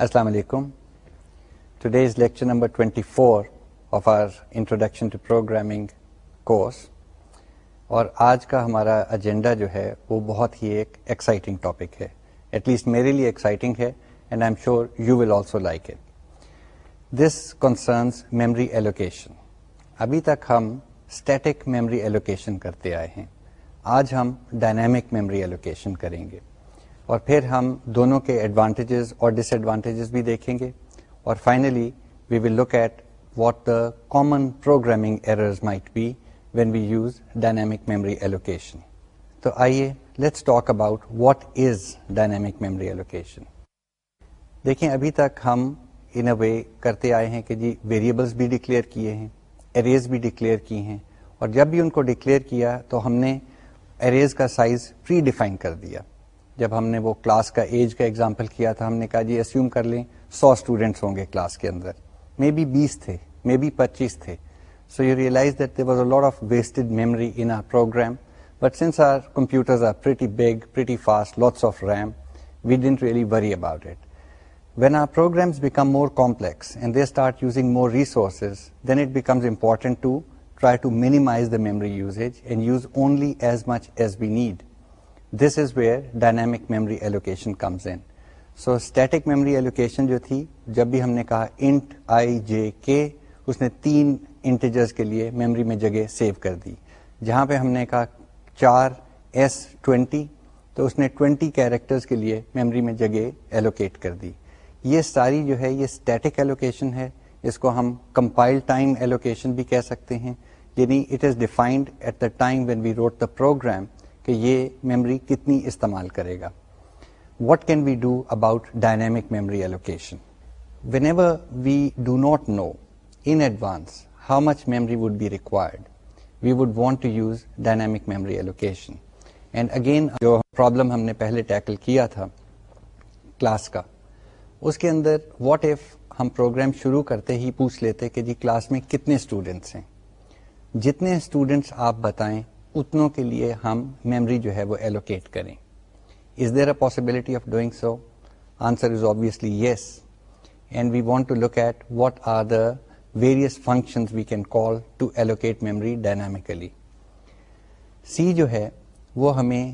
السلام علیکم today is lecture number 24 four of our introduction to programming course اور آج کا ہمارا ایجنڈا جو ہے وہ بہت ہی ایک ایکسائٹنگ ٹاپک ہے. ایٹ لیسٹ میرے لیے ایکسائٹنگ ہے and I'm sure you will also like it this concerns memory allocation ابھی تک ہم اسٹیٹک میمری ایلوکیشن کرتے آئے ہیں. آج ہم ڈائنامک میموری ایلوکیشن کریں گے. اور پھر ہم دونوں کے ایڈوانٹیجز اور ڈس ایڈوانٹیجز بھی دیکھیں گے اور finally we will look at what the common programming errors might be when we use dynamic memory allocation تو آئیے let's talk about what is dynamic memory allocation دیکھیں، ابھی تک ہم ان اے وے کرتے آئے ہیں کہ جی ویریبلس بھی ڈکلیئر کیے ہیں اریز بھی ڈکلیئر کی ہیں، اور جب بھی ان کو ڈکلیئر کیا تو ہم نے اریز کا سائز پری ڈیفائن کر دیا۔ جب ہم نے وہ کلاس کا ایج کا ایگزامپل کیا تھا، ہم نے کہا جی اسیوم کر لیں، سو اسٹوڈینٹس ہوں گے کلاس کے اندر۔ مے بی بیس تھے مے بی پچیس تھے۔ So you realise that was a lot of wasted memory in our program but since our computer are pretty big pretty fast lots of RAM we didn't really worry about it when our programs become more complex and they start using more resources then it becomes important to try to minimise the memory usage and use only as much as we need this is where dynamic memory allocation comes in. So static memory allocation جو تھی، جب بھی ہم نے کہا int آئی جے کے، اس نے تین انٹیجرز کے لیے میموری میں جگہ سیو کر دی۔ جہاں پہ ہم نے کہا چار ایس ٹوینٹی، تو اس نے ٹوینٹی کیریکٹرز کے لیے میموری میں جگہ ایلوکیٹ کر دی۔ یہ ساری جو ہے، یہ اسٹیٹک ایلوکیشن ہے۔ اس کو ہم کمپائل ٹائم ایلوکیشن بھی کہہ سکتے ہیں۔ یعنی it is defined at the time when we wrote the program کہ یہ میموری کتنی استعمال کرے گا۔ What can we do about dynamic memory allocation whenever we do not know in advance how much memory would be required we would want to use dynamic memory allocation and again جو problem ہم نے پہلے tackle کیا تھا class کا، اس کے اندر واٹ ایف ہم پروگرام شروع کرتے ہی پوچھ لیتے کہ جی کلاس میں کتنے اسٹوڈینٹس ہیں؟ جتنے اسٹوڈینٹس آپ بتائیں اتنوں کے لیے ہم میمری جو ہے وہ ایلوکیٹ کریں۔ Is there a possibility of doing so answer is obviously yes and we want to look at what are the various function we can call to allocate memory dynamically C جو ہے، وہ ہمیں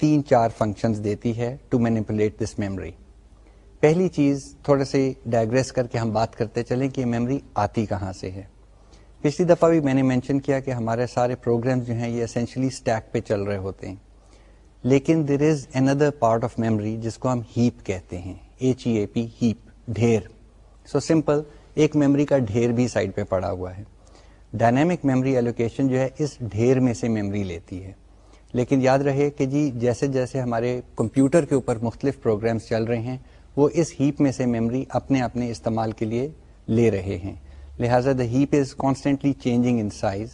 تین چار functions دیتی ہے to manipulate this memory پہلی چیز تھوڑے سے ڈائگریس کر کے ہم بات کرتے چلیں کہ میمری آتی کہاں سے ہے۔ پچھلی دفعہ بھی میں نے مینشن کیا کہ ہمارے سارے پروگرام جو ہیں یہ اسینشلی اسٹیک پہ چل رہے ہوتے ہیں۔ لیکن there is another part of memory جس کو ہم ہیپ کہتے ہیں۔ ایچ ای اے پی ہیپ ڈھیر۔ سو سمپل ایک میموری کا ڈھیر بھی سائڈ پہ پڑا ہوا ہے۔ ڈائنامک میموری ایلوکیشن جو ہے اس ڈھیر میں سے میموری لیتی ہے۔ لیکن یاد رہے کہ جی جیسے جیسے ہمارے کمپیوٹر کے اوپر مختلف پروگرامس چل رہے ہیں، وہ اس ہیپ میں سے میموری اپنے اپنے استعمال کے لیے لے رہے ہیں۔ لہٰذا the heap is constantly changing in size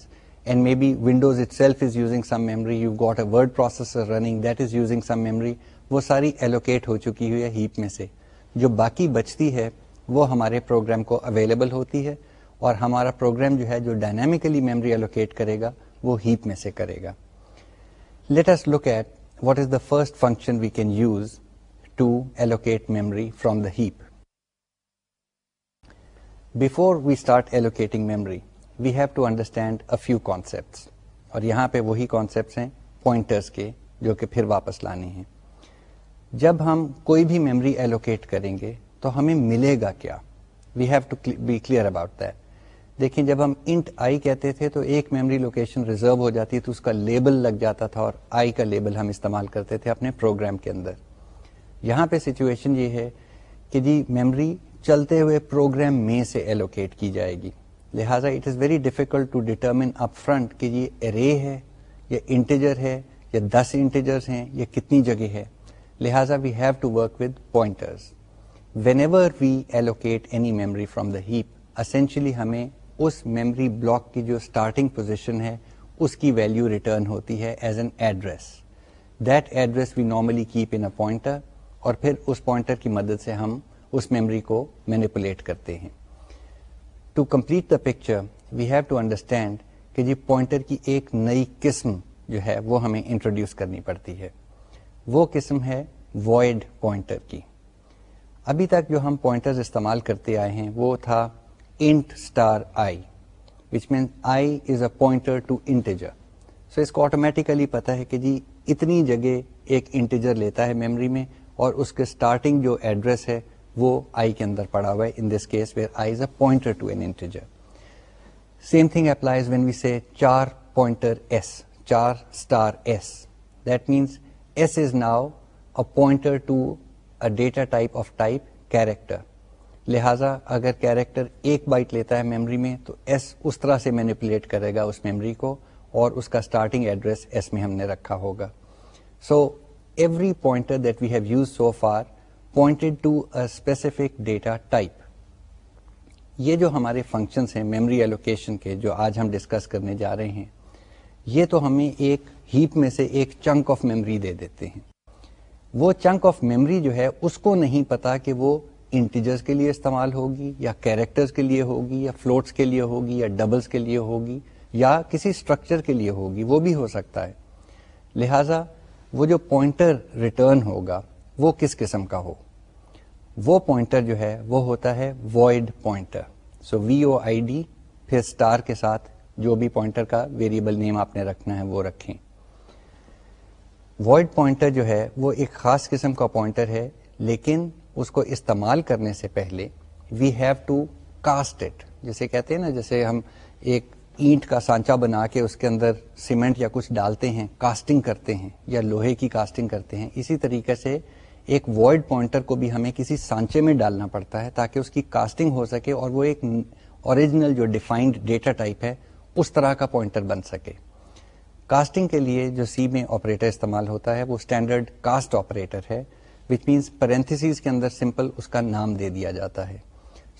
and maybe Windows itself is using some memory you got a word processor running that is using some memory وہ ساری ایلوکیٹ ہو چکی ہوئی ہے ہیپ میں سے۔ جو باقی بچتی ہے وہ ہمارے پروگرام کو اویلیبل ہوتی ہے اور ہمارا پروگرام جو ہے جو ڈائنامیکلی میمری ایلوکیٹ کرے گا وہ ہیپ میں سے کرے گا۔ Let's look at what is the first function we can use to allocate memory from the heap before we start allocating memory we have to understand a few concepts اور یہاں پہ وہی concepts ہیں pointers کے، جو کہ پھر واپس لانے ہیں۔ جب ہم کوئی بھی میموری ایلوکیٹ کریں گے، تو ہمیں ملے گا کیا؟ We have to be clear about that دیکھیں، جب ہم انٹ آئی کہتے تھے، تو ایک میموری لوکیشن ریزرو ہو جاتی تو اس کا لیبل لگ جاتا تھا اور آئی کا لیبل ہم استعمال کرتے تھے اپنے پروگرام کے اندر۔ یہاں پہ سچویشن یہ ہے کہ جی میموری چلتے ہوئے پروگرام میں سے ایلوکیٹ کی جائے گی۔ لہٰذا it is very difficult to determine up front کہ یہ ارے ہے یا انٹیجر ہے یا دس انٹیجرس ہیں یا کتنی جگہ ہے۔ لہٰذا we have to work with pointers whenever we allocate any memory from the heap essentially ہمیں اس میموری بلاک کی جو اسٹارٹنگ پوزیشن ہے، اس کی ویلو ریٹرن ہوتی ہے as an address that address we normally keep in pointer اور پھر اس پوائنٹر کی مدد سے ہم اس میموری کو مینیپولیٹ کرتے ہیں۔ To complete the picture we have to understand کہ جی پوائنٹر کی ایک نئی قسم جو ہے وہ ہمیں انٹروڈیوس کرنی پڑتی ہے۔ وہ قسم ہے وائڈ پوائنٹر کی۔ ابھی تک جو ہم پوائنٹرز استعمال کرتے آئے ہیں وہ تھا int star I which means I is a pointer to integer so اس کو آٹومیٹیکلی پتا ہے کہ جی اتنی جگہ ایک انٹیجر لیتا ہے میموری میں اور اس کے اسٹارٹنگ جو ایڈریس ہے وہ آئی کے اندر پڑا ہوا ہے in this case where I is a pointer to an integer same thing applies when we say char pointer S char star S that means S is now a pointer to a data type of type character لہذا اگر character ایک byte لیتا ہے memory میں، تو S اس طرح سے manipulate کرے گا اس میموری کو، اور اس کا اسٹارٹنگ ایڈریس ایس میں ہم نے رکھا ہوگا. So every pointer that we have use so far pointed to a specific data type یہ جو ہمارے فنکشنس ہیں میموری ایلوکیشن کے، جو آج ہم ڈسکس کرنے جا رہے ہیں، یہ تو ہمیں ایک ہیپ میں سے ایک چنک آف میموری دے دیتے ہیں۔ وہ چنک آف میموری جو ہے، اس کو نہیں پتا کہ وہ انٹیجرز کے لیے استعمال ہوگی، یا کیریکٹرز کے لیے ہوگی، یا فلوٹس کے لیے ہوگی، یا ڈبلز کے لیے ہوگی، یا کسی اسٹرکچر کے لیے ہوگی، وہ بھی ہو سکتا ہے۔ لہذا، وہ جو پوائنٹر ریٹرن ہوگا وہ کس قسم کا ہو؟ وہ پوائنٹر جو ہے، وہ ہوتا ہے void pointer so we O I D پھر اسٹار کے ساتھ جو بھی پوائنٹر کا ویریبل نیم آپ نے رکھنا ہے، وہ رکھیں۔ وائڈ پوائنٹر جو ہے، وہ ایک خاص قسم کا پوائنٹر ہے، لیکن اس کو استعمال کرنے سے پہلے we have to cast it جیسے کہتے ہیں نا جیسے ہم ایک اینٹ کا سانچا بنا کے اس کے اندر سیمنٹ یا کچھ ڈالتے ہیں کاسٹنگ کرتے ہیں یا لوہے کی کاسٹنگ کرتے ہیں، اسی طریقے سے ایک وائڈ پوائنٹر کو بھی ہمیں کسی سانچے میں ڈالنا پڑتا ہے تاکہ اس کی کاسٹنگ ہو سکے اور وہ ایک اوریجنل جو ڈیفائنڈ ڈیٹا ٹائپ ہے اس طرح کا پوائنٹر بن سکے۔ کاسٹنگ کے لیے جو سی میں آپریٹر استعمال ہوتا ہے وہ اسٹینڈرڈ کاسٹ آپریٹر ہے وچ مینس پرنتھس کے اندر سمپل اس کا نام دے دیا جاتا ہے۔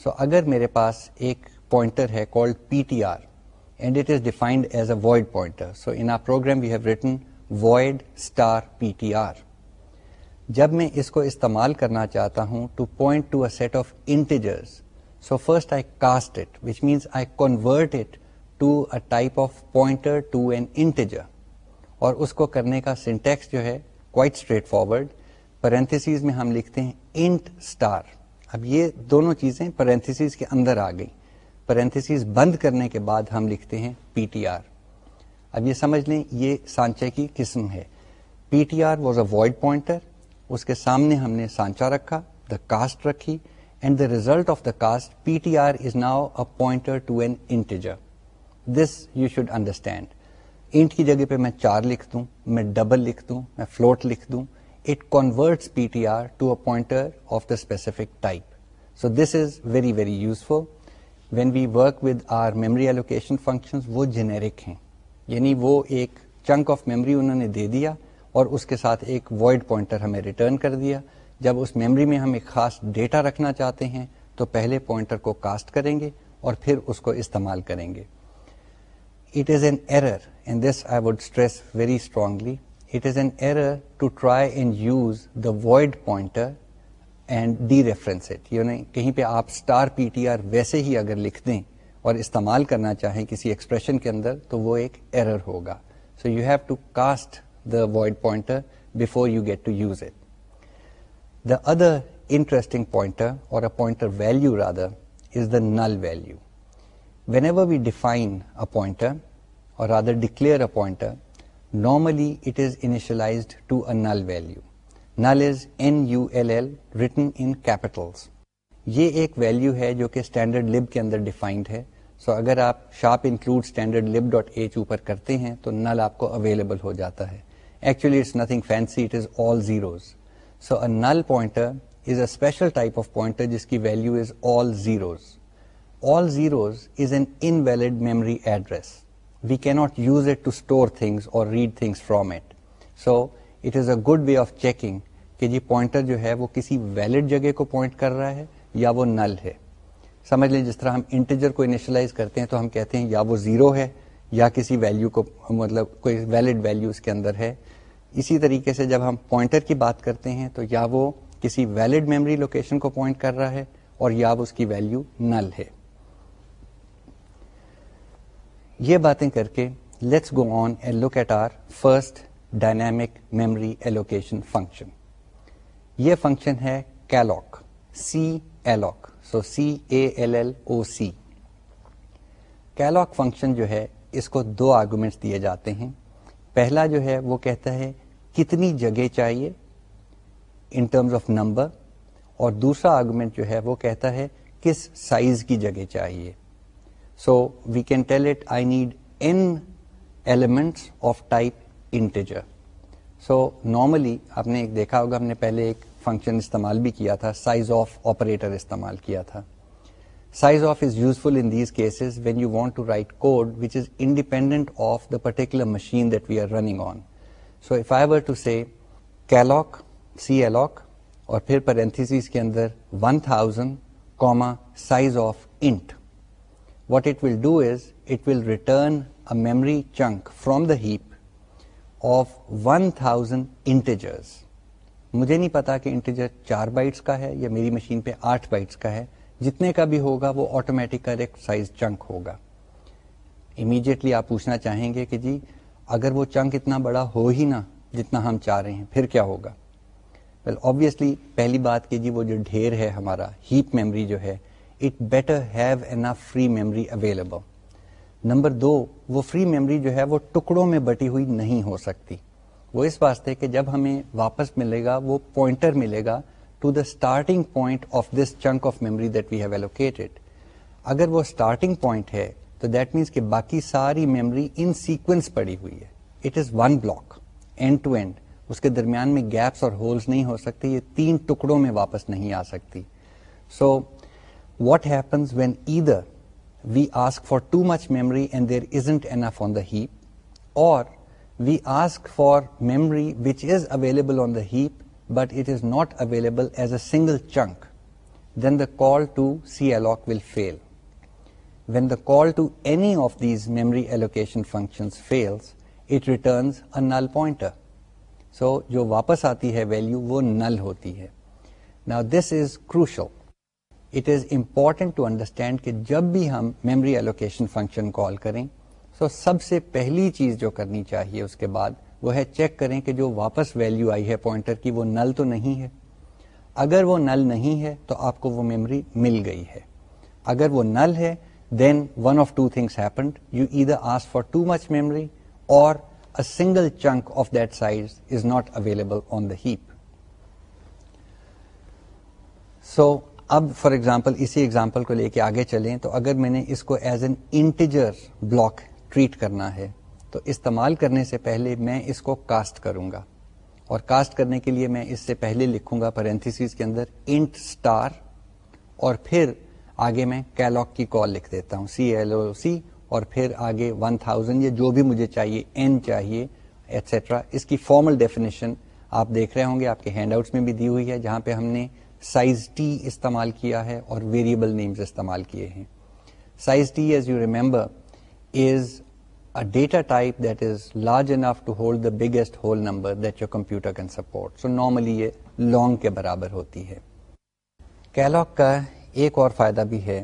سو so, اگر میرے پاس ایک پوائنٹر ہے called P T R and it is defined as a void pointer so in our program we have written void star P T R جب میں اس کو استعمال کرنا چاہتا ہوں to point to a set of integers so first I cast it which means I convert it to a type of pointer to an integer اور اس کو کرنے کا سنٹیکس جو ہے کوائٹ اسٹریٹ فارورڈ پرنتھس میں ہم لکھتے ہیں انٹ اسٹار اب یہ دونوں چیزیں پرنتھس کے اندر آ گئی پرنتھس بند کرنے کے بعد ہم لکھتے ہیں پی ٹی آر اب یہ سمجھ لیں یہ سانچے کی قسم ہے. P T R was a void pointer اس کے سامنے ہم نے سانچا رکھا دا کاسٹ رکھی and the result of the cast P T R is now a pointer to an integer this you should understand int کی جگہ پہ میں چار لکھ دوں، میں ڈبل لکھ دوں، میں فلوٹ لکھ دوں۔ It converts P T R to a pointer of the specific type so this is very very useful when we work with our memory allocation function وہ جنیرک ہیں. یعنی وہ ایک چنک آف میموری انہوں نے دے دیا اور اس کے ساتھ ایک وائڈ پوائنٹر ہمیں ریٹرن کر دیا۔ جب اس میموری میں ہم ایک خاص ڈیٹا رکھنا چاہتے ہیں، تو پہلے پوائنٹر کو کاسٹ کریں گے اور پھر اس کو استعمال کریں گے۔ It is an error and this I would stress very strongly it is an error to try and use the void pointer and dereference it یعنی کہیں پہ آپ اسٹار پی ٹی آر ویسے ہی اگر لکھ دیں اور استعمال کرنا چاہیں کسی ایکسپریشن کے اندر، تو وہ ایک ایرر ہوگا۔ So you have to cast the void pointer before you get to use it the other interesting pointer or pointer value rather is the null value whenever we define a pointer or rather declare a pointer normally it is initialised to a null value null is N U L L written in capitals یہ ایک value ہے جو کہ standard لب کے اندر defined ہے سو so اگر آپ sharp include standard lib dot H اوپر کرتے ہیں تو نل آپ کو اویلیبل ہو جاتا ہے actually it's nothing fancy it is all zeros so a null pointer is a special type of pointer جس کی value is all zeros all zeros is an in memory address we can not use it to store things or read things from it so it is a good way of checking کہ جی pointer جو ہے وہ کسی valid جگہ کو point کر رہا ہے یا وہ نل ہے سمجھ لیں جس طرح ہم انٹیجر کو انیشلائز کرتے ہیں تو ہم کہتے ہیں یا وہ زیرو ہے یا کسی ویلو کو مطلب کوئی ویلڈ ویلو اس کے اندر ہے اسی طریقے سے جب ہم پوائنٹر کی بات کرتے ہیں تو یا وہ کسی ویلڈ میموری لوکیشن کو پوائنٹ کر رہا ہے اور یا وہ اس کی ویلو نل ہے۔ یہ باتیں کر کے let's go on and look at our first dynamic memory allocation function یہ فنکشن ہے calloc C alloc so C A L L O C calloc function جو ہے، اس کو دو آرگومنٹس دیے جاتے ہیں۔ پہلا جو ہے وہ کہتا ہے کتنی جگہ چاہیے ان ٹرمز آف نمبر اور دوسرا آرگومنٹ جو ہے وہ کہتا ہے کس سائز کی جگہ چاہیے so we can tell it I need N elements of type integer so normally آپ نے ایک دیکھا ہوگا ہم نے پہلے ایک فنکشن استعمال بھی کیا تھا سائز آف آپریٹر استعمال کیا تھا size of is useful in these cases when you want to write code which is independent of the particular machine that we are running on so if I were to say calloc C alloc اور پھر parenthesis کے اندر one thousand comma size of int what it will do is it will return a memory chunk from the heap of one thousand integers مجھے نہیں پتا کہ integer چار bites کا ہے یا میری مشین پہ آٹھ بائٹس کا ہے جتنے کا بھی ہوگا وہ آٹومیٹک کریکٹ سائز چنک ہوگا۔ امیڈیٹلی آپ پوچھنا چاہیں گے کہ جی اگر وہ چنک اتنا بڑا ہو ہی نہ جتنا ہم چاہ رہے ہیں پھر کیا ہوگا؟ ویل well, پہلی بات کہ جی وہ جو ڈھیر ہے ہمارا ہیپ میموری جو ہے it better have an free memory available number دو وہ فری میموری جو ہے وہ ٹکڑوں میں بٹی ہوئی نہیں ہو سکتی۔ وہ اس واسطے کہ جب ہمیں واپس ملے گا وہ پوائنٹر ملے گا to the starting point of this chunk of memory that we have allocated اگر وہ اسٹارٹنگ پوائنٹ ہے تو دیٹ مینس کہ باقی ساری میموری ان سیکوینس پڑی ہوئی ہے. It is one block end to end اس کے درمیان میں گیپس اور ہولس نہیں ہو سکتے یہ تین ٹکڑوں میں واپس نہیں آ سکتی. So what happens when either we ask for too much memory and there isn't enough on the heap, or we ask for memory which is available on the heap but it is not available as a single chunk, then the call to calloc will fail. When the call to any of these memory allocation functions fails, it returns a null pointer. So, jo vapas aati hai value, wo null hoti hai. Now, this is crucial. It is important to understand کہ جب بھی ہم memory allocation function call کریں تو سب سے پہلی چیز جو کرنی چاہیے اس کے بعد وہ ہے چیک کریں کہ جو واپس ویلو آئی ہے پوائنٹر کی وہ نل تو نہیں ہے۔ اگر وہ نل نہیں ہے تو آپ کو وہ میموری مل گئی ہے۔ اگر وہ نل ہے then one of two things happened you either ask for too much memory or single chunk of that size is not available on the heap so اب فار ایگزامپل اسی ایگزامپل کو لے کے آگے چلیں تو اگر میں نے اس کو as an integer block treat کرنا ہے تو استعمال کرنے سے پہلے میں اس کو کاسٹ کروں گا۔ اور کاسٹ کرنے کے لیے میں اس سے پہلے لکھوں گا پرنتھس کے اندر انٹ اسٹار اور پھر آگے میں کیلوک کی کال لکھ دیتا ہوں۔ سی ایل او سی اور پھر آگے ون تھاؤزینڈ یا جو بھی مجھے چاہیے این چاہیے ایٹسٹرا اس کی فارمل ڈیفینیشن آپ دیکھ رہے ہوں گے، آپ کے ہینڈ آؤٹس میں بھی دی ہوئی ہے، جہاں پہ ہم نے سائز ٹی استعمال کیا ہے اور ویریبل نیمز استعمال کیے ہیں۔ Size T as you remember is data type that is large enough to hold the biggest whole number that your computer can support so normally یہ لانگ کے برابر ہوتی ہے کیلاک کا ایک اور فائدہ بھی ہے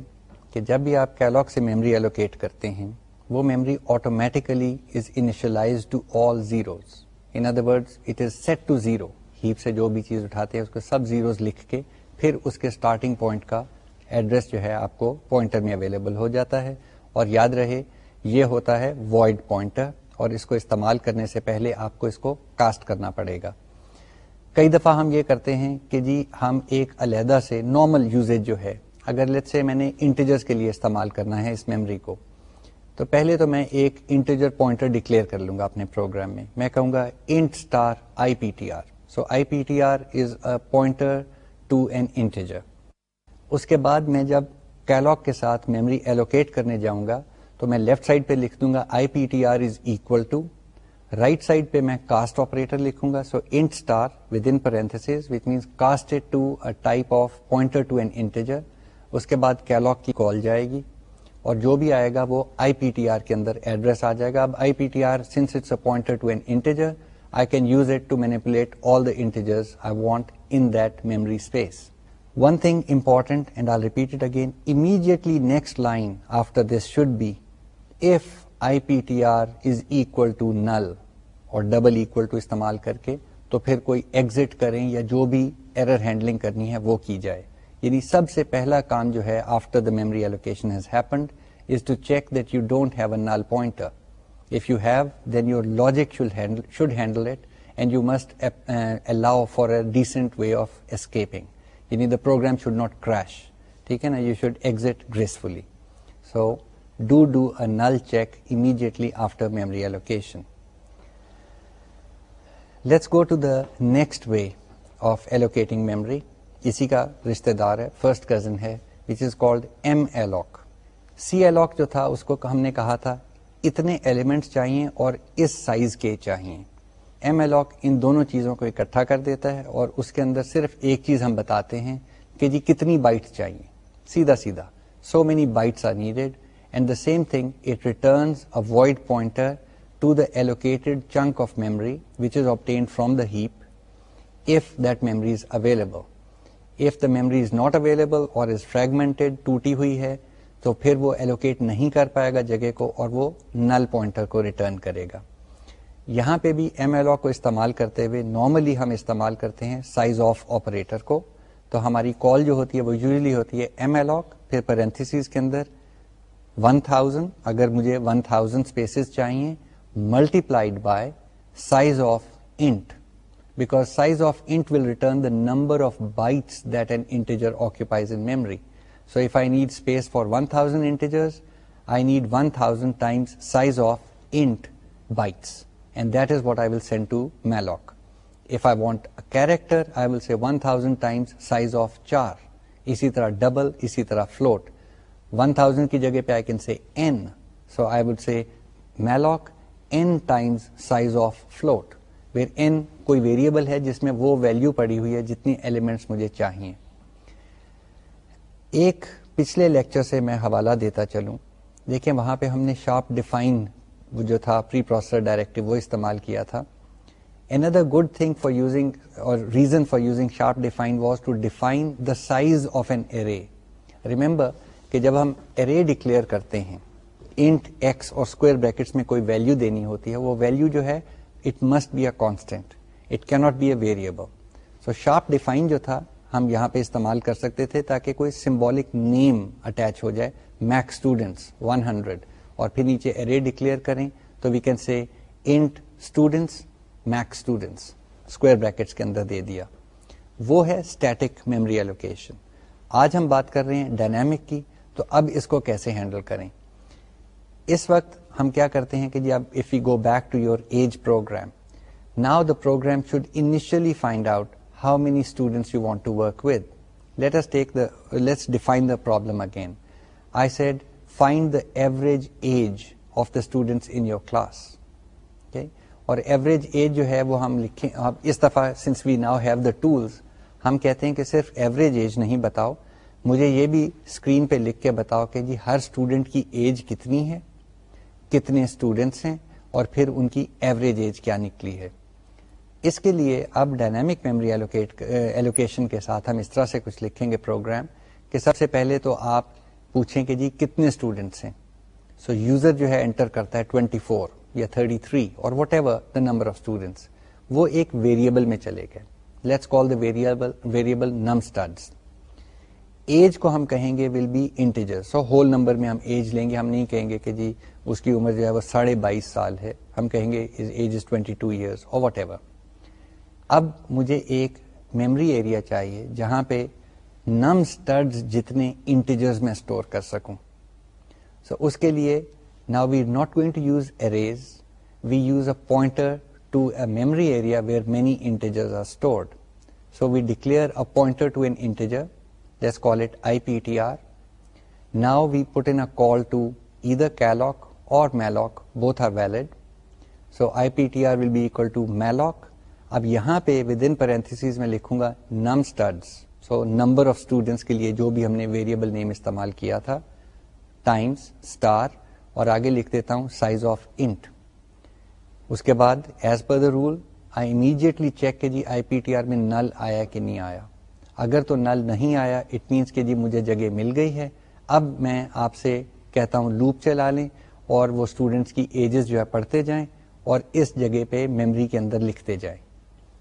کہ جب بھی آپ کیلاک سے میموری ایلوکیٹ کرتے ہیں وہ memory automatically is initialised to all zeros in other word it is set to zero heap سے جو بھی چیز اٹھاتے ہیں اس کو سب زیروز لکھ کے پھر اس کے اسٹارٹنگ پوائنٹ کا ایڈریس جو ہے آپ کو پوائنٹر میں اویلیبل ہو جاتا ہے اور یاد رہے یہ ہوتا ہے وائڈ پوائنٹر اور اس کو استعمال کرنے سے پہلے آپ کو اس کو کاسٹ کرنا پڑے گا۔ کئی دفعہ ہم یہ کرتے ہیں کہ جی ہم ایک علیحدہ سے نارمل یوزیج جو ہے، اگر لیٹ سے میں نے انٹیجرز کے لیے استعمال کرنا ہے اس میموری کو، تو پہلے تو میں ایک انٹیجر پوائنٹر ڈکلیئر کر لوں گا اپنے پروگرام میں۔ میں کہوں گا int star I P T R so I P T R is a pointer to an integer اس کے بعد میں جب کیلاک کے ساتھ میموری ایلوکیٹ کرنے جاؤں گا تو میں لیفٹ سائڈ پہ لکھ دوں گا I P T R is equal to right side پہ میں کاسٹ آپریٹر لکھوں گا. So int star within parens which means cast to type of pointer to an integer اس کے بعد کیلاک کی کال جائے گی اور جو بھی آئے گا وہ آئی پی ٹی آر کے اندر ایڈریس آ جائے گا اب I P T R since it's a pointer to an integer I can use it to manipulate all the integers I want in that memory space. One thing important, and I'll repeat it again, immediately next line after this should be, if IPTR is equal to null اور double equal to استعمال کر کے تو پھر کوئی exit کریں یا جو بھی ایرر ہینڈلنگ کرنی ہے وہ کی جائے۔ یعنی سب سے پہلا کام جو ہے after the memory allocation has happened is to check that you don't have a null pointer if you have then your logic should handle it and you must allow for a decent way of escaping یعنی the program should not crash ٹھیک ہے نا؟ You should exit gracefully so do do a null check immediately after memory allocation let's go to the next way of allocating memory اسی کا رشتے دار ہے first cousin ہے وچ از کالڈ ایم ایلوک سی ایلوک جو تھا، اس کو ہم نے کہا تھا، اتنے ایلیمنٹس چاہیے اور اس سائز کے چاہیے۔ ایم ایلوک ان دونوں چیزوں کو اکٹھا کر دیتا ہے اور اس کے اندر صرف ایک چیز ہم بتاتے ہیں کہ جی کتنی بائٹ چاہیے۔ سیدھا سیدھا so many bytes are needed and the same thing it returns a void pointer to the allocated chunk of memory which is obtained from the heap if that memory is available. If the memory is not available or is fragmented, ٹوٹی ہوئی ہے تو پھر وہ allocate نہیں کر پائے گا جگہ کو اور وہ نل پوائنٹر کو ریٹرن کرے گا یہاں پہ بھی ایم ایل کو استعمال کرتے ہوئے نارملی ہم استعمال کرتے ہیں سائز آف آپریٹر کو تو ہماری کال جو ہوتی ہے وہ یوزلی ہوتی ہے ایم ایل پھر پرنتھس کے اندر ون تھاؤزینڈ اگر مجھے ون تھاؤزینڈ اسپیسیز چاہیے multiplied by size of int because size of int will return the number of bytes that an integer occupies in memory so if I need space for one thousand integers I need one thousand times size of int bytes and that is what I will send to malloc if I want character I will say one thousand times size of char اسی طرح double اسی طرح float one thousand کی جگہ پہ I can say n so I would say malloc n times size of float where n کوئی variable ہے جس میں وہ ویلو پڑی ہوئی ہے جتنی ایلیمنٹس مجھے چاہیے. ایک پچھلے لیکچر سے میں حوالہ دیتا چلوں. دیکھیں وہاں پہ ہم نے شارپ ڈیفائن جو تھا پری پروسیسر ڈائریکٹو وہ استعمال کیا تھا. Another good thing for using or reason for using sharp define was to define the size of an array. Remember کہ جب ہم ارے ڈکلیئر کرتے ہیں انٹ ایکس اور اسکوئر بریکٹس میں کوئی ویلو دینی ہوتی ہے، وہ ویلو جو ہے it must be a constant it can not be a variable so sharp define جو تھا، ہم یہاں پہ استعمال کر سکتے تھے تاکہ کوئی سمبولک نیم اٹیچ ہو جائے میکس اسٹوڈینٹس ون ہنڈریڈ اور پھر نیچے ارے ڈکلیئر کریں، تو we can say int students max students square brackets کے اندر دے دیا. وہ ہے اسٹیٹک میموری ایلوکیشن آج ہم بات کر رہے ہیں ڈائنامک کی. تو اب اس کو کیسے ہینڈل کریں؟ اس وقت ہم کیا کرتے ہیں کہ جی اب if you go back to your age program now the program should initially find out how many students you want to work with let's take the let's define the problem again I said find the average age of the students in your class اور average age جو ہے وہ ہم لکھیں اس دفعہ since we now have the tools ہم کہتے ہیں کہ صرف ایوریج ایج نہیں بتاؤ مجھے یہ بھی اسکرین پہ لکھ کے بتاؤ کہ جی ہر اسٹوڈینٹ کی ایج کتنی ہے؟ کتنے اسٹوڈینٹس ہیں؟ اور پھر ان کی ایوریج ایج کیا نکلی ہے؟ اس کے لیے اب ڈائنامک میموری ایلوکیشن کے ساتھ ہم اس طرح سے کچھ لکھیں گے پروگرام کہ سب سے پہلے تو آپ پوچھیں کہ جی کتنے اسٹوڈینٹس ہیں؟ سو so یوزر جو ہے انٹر کرتا ہے 24 یا 33 اور whatever the number of students وہ ایک ویریبل میں چلے گئے. Let's call the variable variable num studs age کو ہم کہیں گے will be integer so whole number میں ہم ایج لیں گے. ہم نہیں کہیں گے کہ جی اس کی عمر جو ہے وہ ساڑھے بائیس سال ہے. ہم کہیں گے age is twenty two years اور وٹ ایور اب مجھے ایک میموری ایریا چاہیے جہاں پہ نم اسٹڈ جتنے انٹیجرز میں اسٹور کر سکوں. سو so اس کے لیے نا we not going to use arrays we use a pointer to a memory area where many integers are stored so we declare a pointer to an integer let's call it IPTR. Now we put in a call to either calloc or malloc, both are valid. So IPTR will be equal to malloc. اب یہاں پہ with in parenthesis میں لکھوں گا num studs so number of students کے لیے جو بھی ہم نے ویریبل نیم استعمال کیا تھا ٹائمس اسٹار اور آگے لکھ دیتا ہوں سائز آف انٹ اس کے بعد as per the rule I immediately check کہ جی آئی پی ٹی آر میں نل آیا کہ نہیں آیا اگر تو نل نہیں آیا اٹ مینس کہ جی مجھے جگہ مل گئی ہے۔ اب میں آپ سے کہتا ہوں لوپ چلا لیں اور وہ اسٹوڈینٹس کی ایجز جو ہے پڑھتے جائیں اور اس جگہ پہ میمری کے اندر لکھتے جائیں۔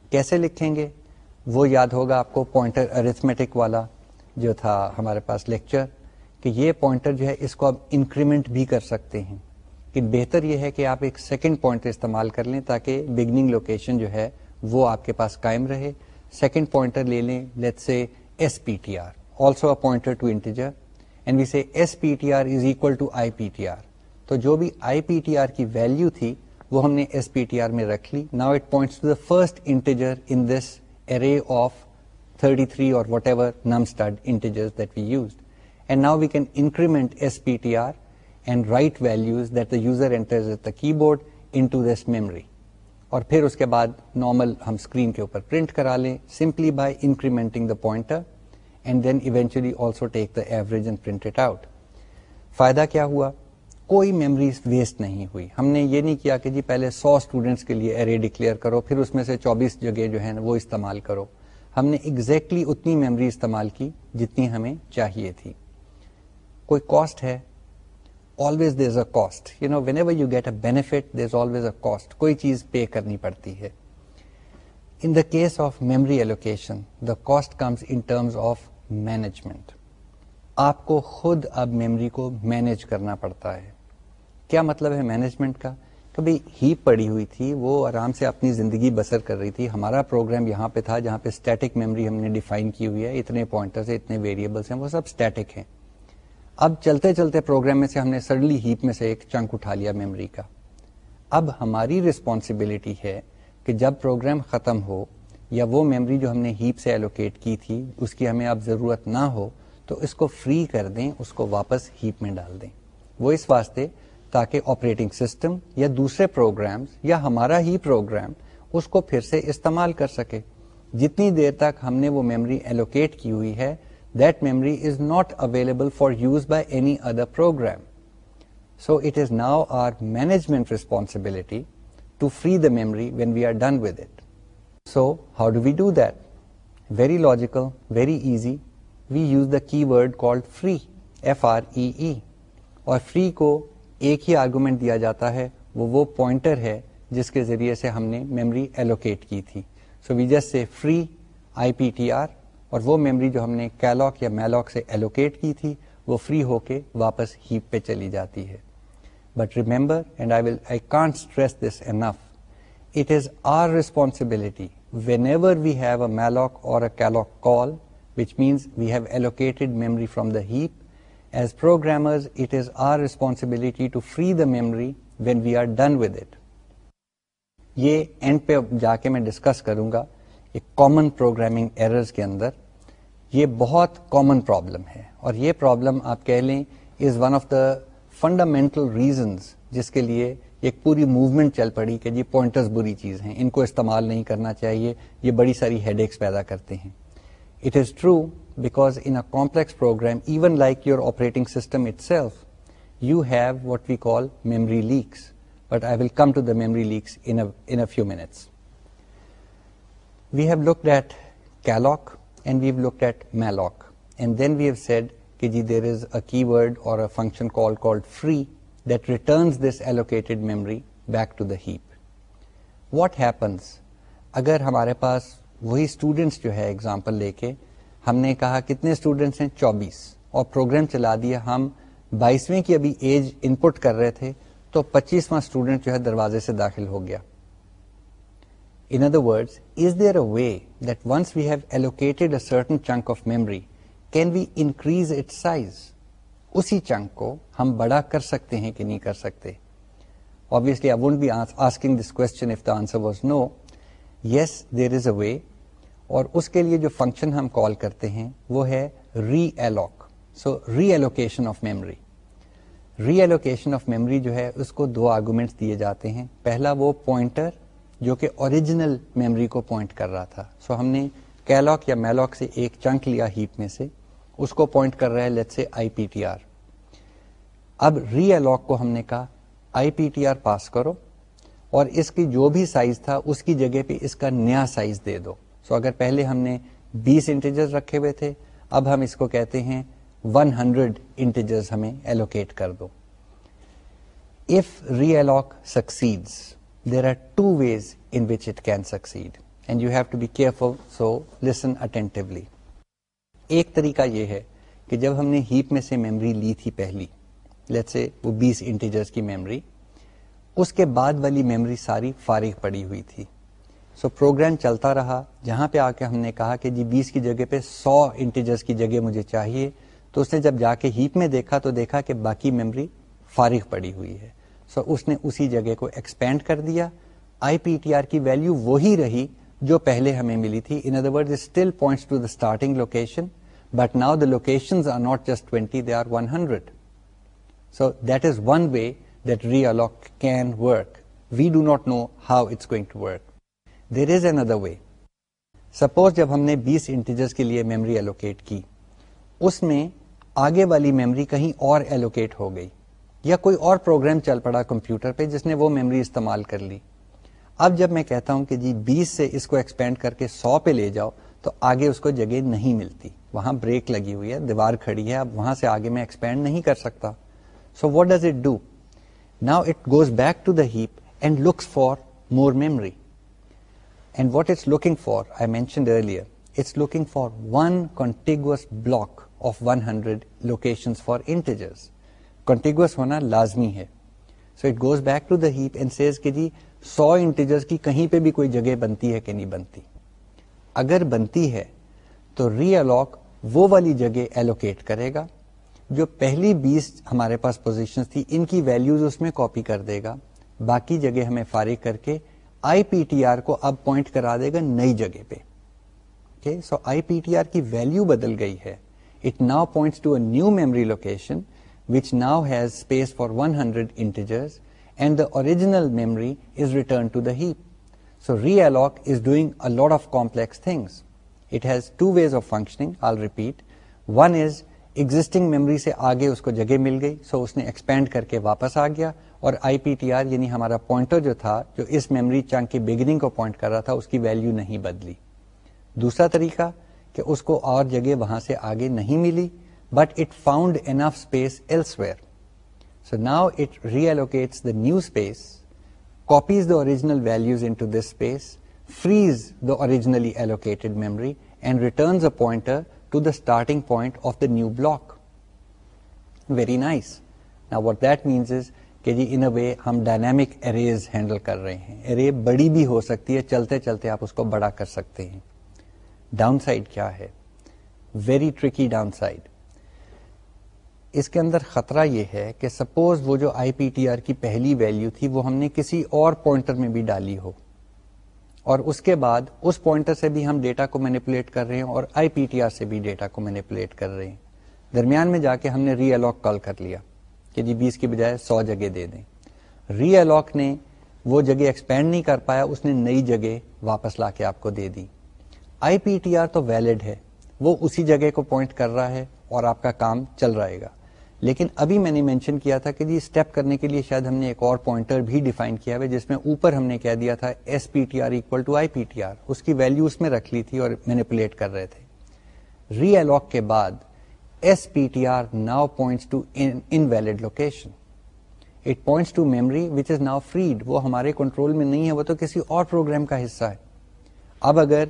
کیسے لکھیں گے؟ وہ یاد ہوگا آپ کو پوائنٹر ارتھمیٹک والا جو تھا ہمارے پاس لیکچر کہ یہ پوائنٹر جو ہے اس کو آپ انکریمنٹ بھی کر سکتے ہیں۔ کہ بہتر یہ ہے کہ آپ ایک سیکنڈ پوائنٹر استعمال کر لیں تاکہ بگننگ لوکیشن جو ہے وہ آپ کے پاس قائم رہے۔ سیکنڈ پوائنٹر لے لیں let say S P T R also a pointer to integer and we say S P T R is equal to I P T R تو جو بھی آئی پی ٹی آر کی value تھی، وہ ہم نے ایس پی ٹی آر میں رکھ لی now it points to the first integer in this array of 33 or whatever num_stud integers that we used. And now we can increment SPTR and write values that the user enters at the keyboard into this memory. اور پھر اس کے بعد normal ہم screen کے اوپر print کرا لیں simply by incrementing the pointer and then eventually also take the average and print it out فائدہ کیا ہوا؟ کوئی میموری ویسٹ نہیں ہوئی. ہم نے یہ نہیں کیا کہ جی پہلے سو اسٹوڈینٹس کے لیے ارے ڈکلیئر کرو، پھر اس میں سے چوبیس جگہ جو ہے وہ استعمال کرو. ہم نے ایگزیکٹلی exactly اتنی میموری استعمال کی جتنی ہمیں چاہیے تھی. کوئی کاسٹ ہے؟ Always there is a cost you know whenever you get a benefit there is always a cost کوئی چیز پے کرنی پڑتی ہے. In the case of memory allocation the cost comes in terms of management آپ کو خود اب میموری کو مینج کرنا پڑتا ہے. کیا مطلب ہے مینجمنٹ کا؟ کبھی ہی پڑی ہوئی تھی، وہ آرام سے اپنی زندگی بسر کر رہی تھی. ہمارا پروگرام یہاں پہ تھا جہاں پہ اسٹیٹک میموری ہم نے ڈیفائن کی ہوئی ہے. اتنے پوائنٹرز اتنے ویریبلس ہیں، وہ سب اسٹیٹک ہیں. اب چلتے چلتے پروگرام میں سے ہم نے سڈنلی ہیپ میں سے ایک چنک اٹھا لیا میموری کا۔ اب ہماری ریسپانسبلٹی ہے کہ جب پروگرام ختم ہو یا وہ میموری جو ہم نے ہیپ سے ایلوکیٹ کی تھی، اس کی ہمیں اب ضرورت نہ ہو، تو اس کو فری کر دیں، اس کو واپس ہیپ میں ڈال دیں۔ وہ اس واسطے تاکہ آپریٹنگ سسٹم یا دوسرے پروگرامز یا ہمارا ہی پروگرام اس کو پھر سے استعمال کر سکے۔ جتنی دیر تک ہم نے وہ میموری ایلوکیٹ کی ہوئی ہے that memory is not available for use by any other program so it is now our management responsibility to free the memory when we are done with it so how do we do that very logical very easy we use the keyword called free F R E اور free کو ایک ہی argument دیا جاتا ہے، وہ وہ pointer ہے، جس کے ذریعے سے ہم نے میموری ایلوکیٹ کی تھی۔ So we just say free I P T R اور وہ میموری جو ہم نے کیلاک یا میلاک سے ایلوکیٹ کی تھی، وہ فری ہو کے واپس ہیپ پہ چلی جاتی ہے۔ But remember and I will I can't stress this enough it is our responsibility whenever we have a malloc or a calloc call which means we have allocated memory from the heap as programmers it is our responsibility to free the memory when we are done with it یہ and پہ جا کے میں discuss کروں گا ایک common programming errors کے اندر یہ بہت کامن پرابلم ہے اور یہ پرابلم آپ کہہ لیں is one of the fundamental reasons جس کے لیے ایک پوری موومنٹ چل پڑی کہ جی پوائنٹرز بری چیز ہیں ان کو استعمال نہیں کرنا چاہیے یہ بڑی ساری ہیڈ ایکس پیدا کرتے ہیں it is true because because in a complex program, even like your operating system itself, you have what we call memory leaks. But I will come to the memory leaks in a few minutes. We have looked at calloc and we've looked at malloc. And then we have said that there is a keyword or a function call called free that returns this allocated memory back to the heap. What happens اگر ہمارے پاس وہی students جو ہے example لے کے ہم نے کہا کتنے اسٹوڈینٹس ہیں چوبیس اور پروگرام چلا دیا ہم بائیسویں کی ابھی ایج ان پٹ کر رہے تھے تو پچیسواں اسٹوڈینٹ جو ہے دروازے سے داخل ہو گیا in other word is there a way that once we have allocated a certain chunk of memory can we increase it size اسی چنک کو ہم بڑا کر سکتے ہیں کہ نہیں کر سکتے. Obviously I won't be asking this question if the answer was no yes there is a way اور اس کے لیے جو فنکشن ہم کال کرتے ہیں، وہ ہے realloc so reallocation of memory reallocation of memory جو ہے، اس کو دو آرگومنٹس دیے جاتے ہیں. پہلا وہ پوائنٹر جو کہ اوریجنل میموری کو پوائنٹ کر رہا تھا۔ سو so ہم نے کیلاک یا میلاک سے ایک چنک لیا ہیپ میں سے۔ اس کو پوائنٹ کر رہا ہے لیٹ سے آئی پی ٹی آر اب ری ایلوک کو ہم نے کہا آئی پی ٹی آر پاس کرو اور اس کی جو بھی سائز تھا، اس کی جگہ پہ اس کا نیا سائز دے دو۔ سو so اگر پہلے ہم نے بیس انٹیجر رکھے ہوئے تھے، اب ہم اس کو کہتے ہیں ون ہنڈریڈ انٹیجر ہمیں ایلوکیٹ کر دو۔ If realloc succeed there are two ways in which it can succeed and you have to be careful so listen attentively ایک طریقہ یہ ہے کہ جب ہم نے ہیپ میں سے میمری لی تھی پہلی لیٹ سے وہ بیس انٹیجرز کی میمری اس کے بعد والی میمری ساری فارغ پڑی ہوئی تھی سو so, پروگرام چلتا رہا جہاں پہ آ کے ہم نے کہا کہ جی بیس کی جگہ پہ سو انٹیجرز کی جگہ مجھے چاہیے تو اس نے جب جا کے ہیپ میں دیکھا تو دیکھا کہ باقی میمری فارغ پڑی ہوئی ہے سو so, اس نے اسی جگہ کو ایکسپینڈ کر دیا۔ آئی پی ٹی آر کی ویلو وہی رہی جو پہلے ہمیں ملی تھی۔ In other word still points to the starting location but now the location are not just twenty they are one hundred so that is one way that realloc can work we do not know how it's going to work there is another way suppose جب ہم نے بیس integers کے لیے memory allocate کی اس میں آگے والی memory کہیں اور ایلوکیٹ ہو گئی۔ یا کوئی اور پروگرام چل پڑا کمپیوٹر پہ جس نے وہ میمری استعمال کر لی۔ اب جب میں کہتا ہوں کہ جی بیس سے اس کو ایکسپینڈ کر کے سو پہ لے جاؤ تو آگے اس کو جگہ نہیں ملتی۔ وہاں بریک لگی ہوئی ہے، دیوار کھڑی ہے، اب وہاں سے آگے میں ایکسپینڈ نہیں کر سکتا۔ So what does it do now it goes back to the heap and looks for more memory and what is looking for I mention earlier it's looking for one contiguous block of one hundred location for integers contiguous ہونا لازمی ہے۔ So it goes back to the heap and says کہ جی سو integers کی کہیں پہ بھی کوئی جگہ بنتی ہے کہ نہیں بنتی۔ اگر بنتی ہے تو ری الاک وہ والی جگہ ایلوکیٹ کرے گا جو پہلی بیس ہمارے پاس پوزیشن تھی، ان کی ویلوز اس میں کاپی کر دے گا۔ باقی جگہ ہمیں فارغ کر کے آئی پی ٹی آر کو اب پوائنٹ کرا دے گا نئی جگہ پہ۔ So I P T R کی ویلو بدل گئی ہے۔ It now point to a new memory location which now has space for one hundred integers and the original memory is return to the heap so realloc is doing a lot of complex things it has two ways of functioning I'll repeat one is existing memory سے آگے اس کو جگہ مل گئی سو so اس نے expand کر کے واپس آ گیا اور آئی پی ٹی آر یعنی ہمارا پوائنٹر جو تھا جو اس میموری چنک کی بگننگ کو پوائنٹ کر رہا تھا اس کی ویلو نہیں بدلی دوسرا طریقہ کہ اس کو اور جگہ وہاں سے آگے نہیں ملی but it found enough space elsewhere so now it reallocates the new space copies the original values into this space, frees the originally allocated memory, and returns a pointer to the starting point of the new block. Very nice. Now what that means is کہ جی ان a وے ہم dynamic arrays handle کر رہے ہیں ارے بڑی بھی ہو سکتی ہے چلتے چلتے آپ اس کو بڑا کر سکتے ہیں ڈاؤن سائڈ کیا ہے ویری ٹرکی ڈاؤن سائڈ اس کے اندر خطرہ یہ ہے کہ سپوز وہ جو آئی پی ٹی آر کی پہلی ویلو تھی وہ ہم نے کسی اور پوائنٹر میں بھی ڈالی ہو اور اس کے بعد اس پوائنٹر سے بھی ہم ڈیٹا کو مینیپولیٹ کر رہے ہیں اور آئی پی ٹی آر سے بھی ڈیٹا کو مینیپولیٹ کر رہے ہیں۔ درمیان میں جا کے ہم نے ری الاک کال کر لیا کہ جی بیس کی بجائے سو جگہ دے دیں۔ ری الاک نے وہ جگہ ایکسپینڈ نہیں کر پایا، اس نے نئی جگہ واپس لا کے آپ کو دے دی۔ آئی پی ٹی آر تو ویلڈ ہے، وہ اسی جگہ کو پوائنٹ کر رہا ہے اور آپ کا کام چل رہے گا لیکن ابھی میں نے مینشن کیا تھا کہ جی اسٹیپ کرنے کے لیے شاید ہم نے ایک اور پوائنٹر بھی ڈیفائن کیا ہے جس میں اوپر ہم نے کہہ دیا تھا S P T R equal to I P T R اس کی ویلو اس میں رکھ لی تھی اور مینیپولیٹ کر رہے تھے۔ ری الاک کے بعد S P T R now points to invalid location it points to memory which is now freed وہ ہمارے کنٹرول میں نہیں ہے، وہ تو کسی اور پروگرام کا حصہ ہے۔ اب اگر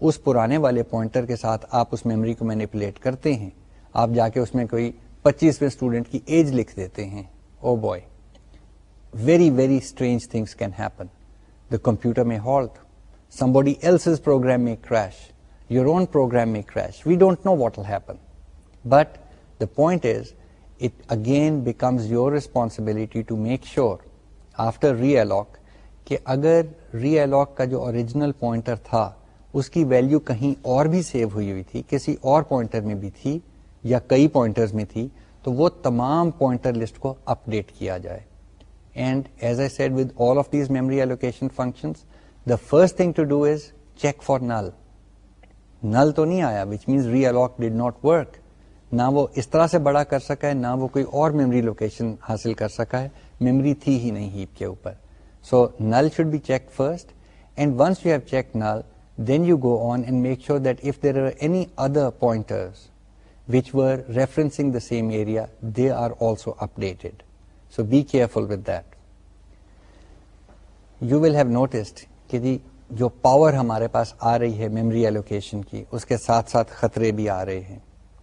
اس پرانے والے پوائنٹر کے ساتھ آپ اس میموری کو مینیپولیٹ کرتے ہیں، آپ جا کے اس میں کوئی پچیسویں اسٹوڈینٹ کی ایج لکھ دیتے ہیں. او boy very very strange things can happen the computer میں halt somebody else program میں کریش یور اون پروگرام میں crash we don't know what will happen but the point is it again becomes your responsibility to make sure after realloc کہ اگر ری الاک کا جو original pointer تھا، اس کی value کہیں اور بھی سیو ہوئی ہوئی تھی، کسی اور پوائنٹر میں بھی تھی یا کئی پوائنٹرز میں تھی، تو وہ تمام پوائنٹر لسٹ کو اپ ڈیٹ کیا جائے۔ And as I said with all of these memory allocation function the first thing to do is check for null null تو نہیں آیا which means realloc did not work نہ وہ اس طرح سے بڑا کر سکا ہے، نہ وہ کوئی اور میموری لوکیشن حاصل کر سکا ہے۔ میموری تھی ہی نہیں ہیپ کے اوپر۔ So null should be check first and once you have check null then you go on and make sure that if there are any other pointers which were referencing the same area, they are also updated. So be careful with that. You will have noticed کہ جی جو power ہمارے پاس آ رہی ہے memory allocation کی اس کے ساتھ ساتھ خطرے بھی آ رہے ہیں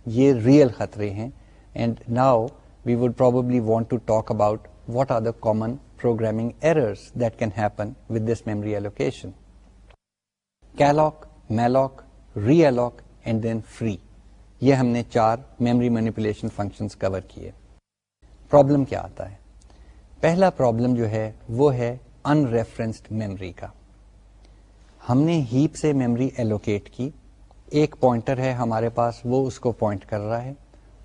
یہ ریئل خطرے ہیں and now we would probably want to talk about what are the common programming errors that can happen with this memory allocation calloc malloc realloc and then free یہ ہم نے چار میموری مینیپولیشن فنکشن کور کیے۔ Problem کیا آتا ہے؟ پہلا problem جو ہے وہ ہے ان ریفرنسڈ میموری کا۔ ہم نے ہیپ سے میموری ایلوکیٹ کی۔ ایک پوائنٹر ہے ہمارے پاس، وہ اس کو پوائنٹ کر رہا ہے۔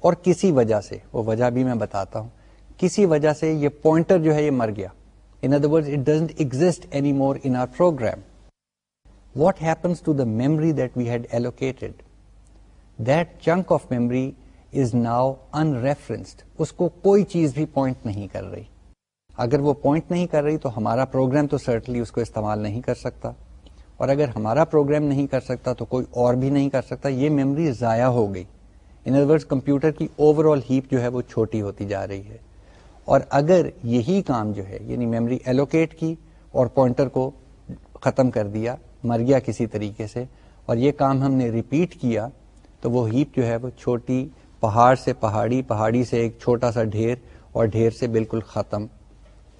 اور کسی وجہ سے، وہ وجہ بھی میں بتاتا ہوں۔ کسی وجہ سے یہ پوائنٹر جو ہے یہ مر گیا۔ In other words it doesn't exist any more in our program what happens to the memory that we had allocated that chunk of memory is now unreferenced اس کو کوئی چیز بھی پوائنٹ نہیں کر رہی۔ اگر وہ پوائنٹ نہیں کر رہی تو ہمارا پروگرام تو سرٹنلی اس کو استعمال نہیں کر سکتا۔ اور اگر ہمارا پروگرام نہیں کر سکتا تو کوئی اور بھی نہیں کر سکتا۔ یہ میموری ضائع ہو گئی۔ ان ورڈ کمپیوٹر کی اوور آل ہیپ جو ہے وہ چھوٹی ہوتی جا رہی ہے۔ اور اگر یہی کام جو ہے یعنی میموری ایلوکیٹ کی اور پوائنٹر کو ختم کر دیا، مر گیا کسی طریقے سے، اور یہ کام ہم نے ریپیٹ کیا تو وہ ہیپ جو ہے وہ چھوٹی پہاڑ سے پہاڑی پہاڑی سے ایک چھوٹا سا ڈھیر اور ڈھیر سے بالکل ختم،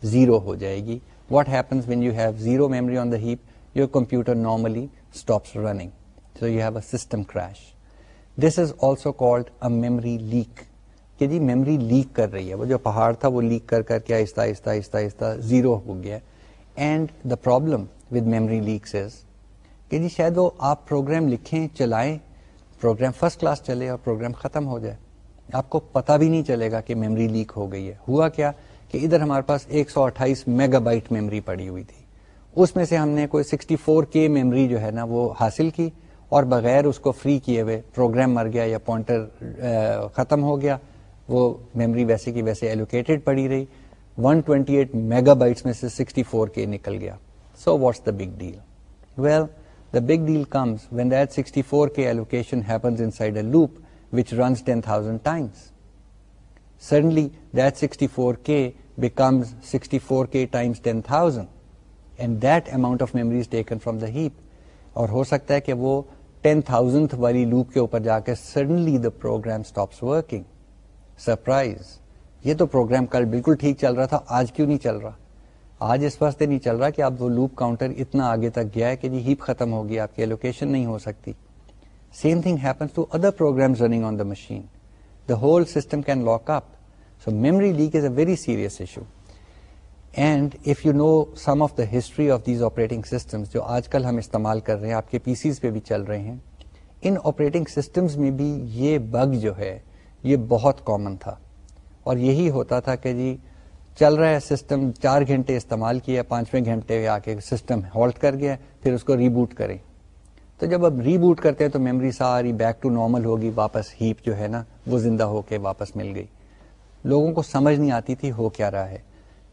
زیرو ہو جائے گی۔ What happens when you have zero memory on the heap your computer normally stops running so you have a system crash this is also called a memory leak کہ جی میمری لیک کر رہی ہے۔ وہ جو پہاڑ تھا وہ لیک کر کر کے آہستہ آہستہ آہستہ آہستہ زیرو ہو گیا۔ And the problem with memory leaks is کہ جی شاید وہ آپ پروگرام لکھیں، چلائیں پروگرام فرسٹ کلاس چلے اور پروگرام ختم ہو جائے۔ آپ کو پتا بھی نہیں چلے گا کہ میمری لیک ہو گئی ہے۔ ہوا کیا کہ ادھر ہمارے پاس ایک سو اٹھائیس میگا بائٹ میمری پڑی ہوئی تھی۔ اس میں سے ہم نے کوئی سکسٹی فور کے میمری جو ہے نا وہ حاصل کی اور بغیر اس کو فری کیے ہوئے پروگرام مر گیا یا پوائنٹر ختم ہو گیا۔ وہ میمری ویسے کی ویسے ایلوکیٹڈ پڑی رہی۔ 128 ٹوینٹی میگا بائٹس میں سے 64 کے نکل گیا۔ So what's the big deal well the big deal comes when that sixty four K allocation happens inside a loop which runs ten thousand times suddenly that sixty four K becomes sixty four K times ten thousand and that amount of memory's taken from the heap اور ہو سکتا ہے کہ وہ ten thousand والی loop کے اوپر جا کے suddenly the program stops working surprise یہ تو پروگرام کل بالکل ٹھیک چل رہا تھا آج کیوں نہیں چل رہا آج اس واسطے نہیں چل رہا کہ اب وہ لوپ کاؤنٹر اتنا آگے تک گیا ہے کہ جی ہیپ ختم ہوگی، آپ کی لوکیشن نہیں ہو سکتی۔ Same thing happens to other program running on the machine the whole system can lock up so memory leak is a very serious issue and if you know some of the history of these operating system جو آج کل ہم استعمال کر رہے ہیں، آپ کے پی سیز پہ بھی چل رہے ہیں، ان آپریٹنگ سسٹمز میں بھی یہ بگ جو ہے، یہ بہت کامن تھا۔ اور یہی ہوتا تھا کہ جی چل رہا ہے سسٹم چار گھنٹے استعمال کیا پانچویں گھنٹے آ کے سسٹم ہالٹ کر گیا، پھر اس کو ریبوٹ کریں۔ تو جب اب ریبوٹ کرتے ہیں تو میموری ساری بیک ٹو نارمل ہوگی، واپس ہیپ جو ہے نا، وہ زندہ ہو کے واپس مل گئی۔ لوگوں کو سمجھ نہیں آتی تھی ہو کیا رہا ہے۔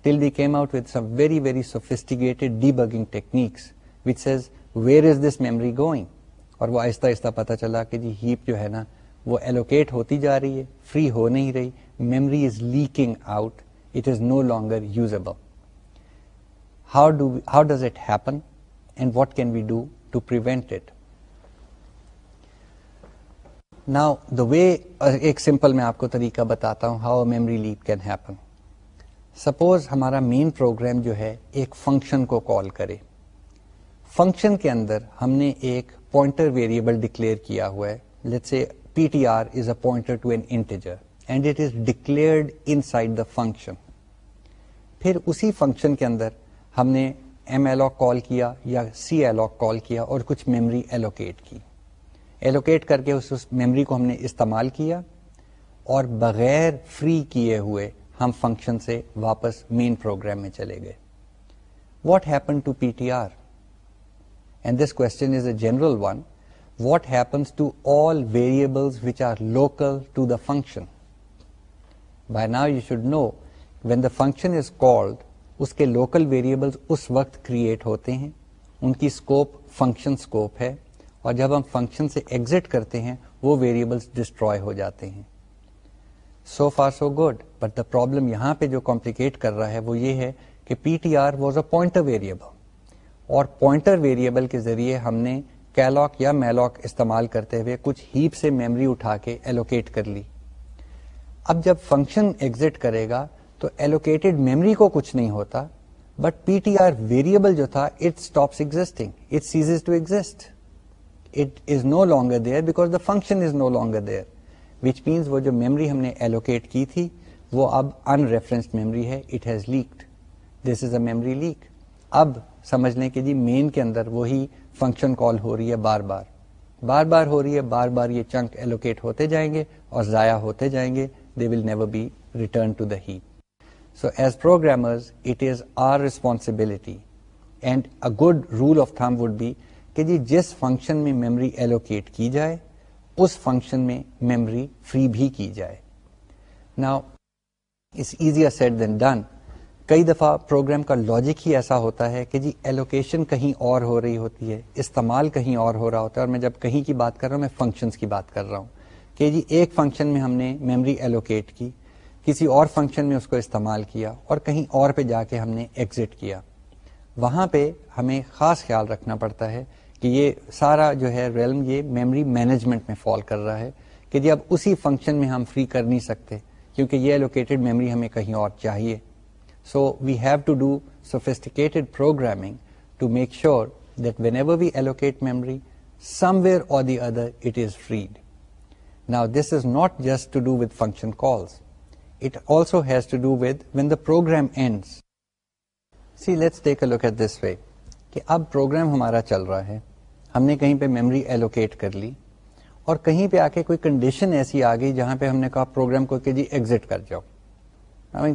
Till we came out with some very very sophisticated debugging techniques which says where is this memory going? اور وہ آہستہ آہستہ پتا چلا کہ جی ہیپ جو ہے نا، وہ ایلوکیٹ ہوتی جا رہی ہے فری ہو نہیں رہی۔ Memory is leaking out it is no longer usable how do how does it happen and what can we do to prevent it now the way ایک سمپل میں آپ کو طریقہ بتاتا ہوں how memory leak can happen suppose ہمارا main programme جو ہے ایک فنکشن کو کال کرے فنکشن کے اندر ہم نے ایک پوائنٹر ویریبل ڈکلیئر کیا ہوا ہے لیٹ سے P T R is a pointer to an integer and it is declared inside the function پھر اسی فنکشن کے اندر ہم نے ایم ایلوک کال کیا یا سی ایلوک کال کیا اور کچھ میمری ایلوکیٹ کی۔ ایلوکیٹ کر کے اس میمری کو ہم نے استعمال کیا اور بغیر فری کیے ہوئے ہم فنکشن سے واپس مین پروگرام میں چلے گئے۔ What happen to P T R and this question is a general one what happens to all variable which are local to the function by now you should know when the function is called اس کے local variable اس وقت create ہوتے ہیں ان کی scope function scope ہے اور جب ہم function سے ایگزٹ کرتے ہیں وہ ویریبلس ڈسٹروائے ہو جاتے ہیں so far so good but the problem یہاں پہ جو کمپلیکیٹ کر رہا ہے وہ یہ ہے کہ P T R was a point variable اور پوائنٹر ویریبل کے ذریعے ہم نے کیلاک یا میلاک استعمال کرتے ہوئے کچھ ہیپ سے میمری اٹھا کے ایلوکیٹ کر لی اب جب فنکشن ایگزٹ کرے گا تو ایلوکیٹڈ میمری کو کچھ نہیں ہوتا but P T R variable جو تھا it stops existing it ceases to exist it is no longer there because the function is no longer there which means وہ جو میمری ہم نے ایلوکیٹ کی تھی، وہ اب ان ریفرنس میمری ہے it has leaked this is a memory leak اب سمجھ لیں کہ جی مین کے اندر وہی فنکشن کال ہو رہی ہے بار بار۔ بار بار ہو رہی ہے، بار بار یہ چنک ایلوکیٹ ہوتے جائیں گے اور ضائع ہوتے جائیں گے۔ They will never be return to the heap so as programmers it is our responsibility and a good rule of thumb would be کہ جی جس فنکشن میں میمری ایلوکیٹ کی جائے اس فنکشن میں میمری فری بھی کی جائے نا it's easier said than done کئی دفعہ پروگرام کا لاجک ہی ایسا ہوتا ہے کہ جی ایلوکیشن کہیں اور ہو رہی ہوتی ہے استعمال کہیں اور ہو رہا ہوتا ہے اور میں جب کہیں کی بات کر رہا ہوں میں فنکشنز کی بات کر رہا ہوں کہ جی ایک فنکشن میں ہم نے میمری ایلوکیٹ کی، کسی اور فنکشن میں اس کو استعمال کیا اور کہیں اور پہ جا کے ہم نے ایگزٹ کیا۔ وہاں پہ ہمیں خاص خیال رکھنا پڑتا ہے کہ یہ سارا جو ہے ریلم یہ میموری مینجمنٹ میں فال کر رہا ہے کہ جی اب اسی فنکشن میں ہم فری کر نہیں سکتے کیونکہ یہ ایلوکیٹڈ میموری ہمیں کہیں اور چاہیے۔ So we have to do sophisticated programming to make sure that whenever we allocate memory somewhere or the other it is freed نا this is not just to do with function calls it also has to do with when the program ends see let's take a look at this way کہ اب programme ہمارا چل رہا ہے ہم نے کہیں پہ میموری ایلوکیٹ کر لی اور کہیں پہ آ کے کوئی کنڈیشن ایسی آ گئی جہاں پہ ہم نے کہا پروگرام کو کہ جی ایگزٹ کر جاؤ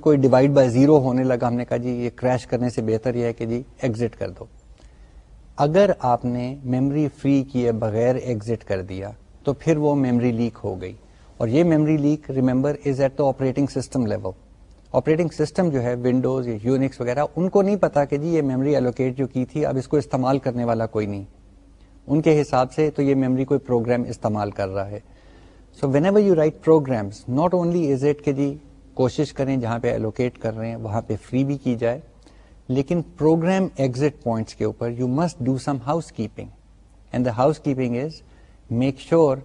کوئی ڈیوائڈ بائی زیرو ہونے لگا ہم نے کہا جی یہ کریش کرنے سے بہتر یہ ہے کہ جی ایگزٹ کر دو اگر آپ نے میموری فری کیے بغیر ایگزٹ کر دیا تو پھر وہ میموری لیک ہو گئی۔ اور یہ memory leak remember is at the operating system level operating system جو ہے ونڈوز یا یونکس وغیرہ، ان کو نہیں پتا کہ جی یہ میموری ایلوکیٹ جو کی تھی، اب اس کو استعمال کرنے والا کوئی نہیں۔ ان کے حساب سے تو یہ میموری کوئی پروگرام استعمال کر رہا ہے۔ So whenever you write programs not only is it کہ جی کوشش کریں جہاں پہ ایلوکیٹ کر رہے ہیں، وہاں پہ فری بھی کی جائے، لیکن پروگرام ایگزٹ پوائنٹس کے اوپر you must do some housekeeping and the housekeeping is make sure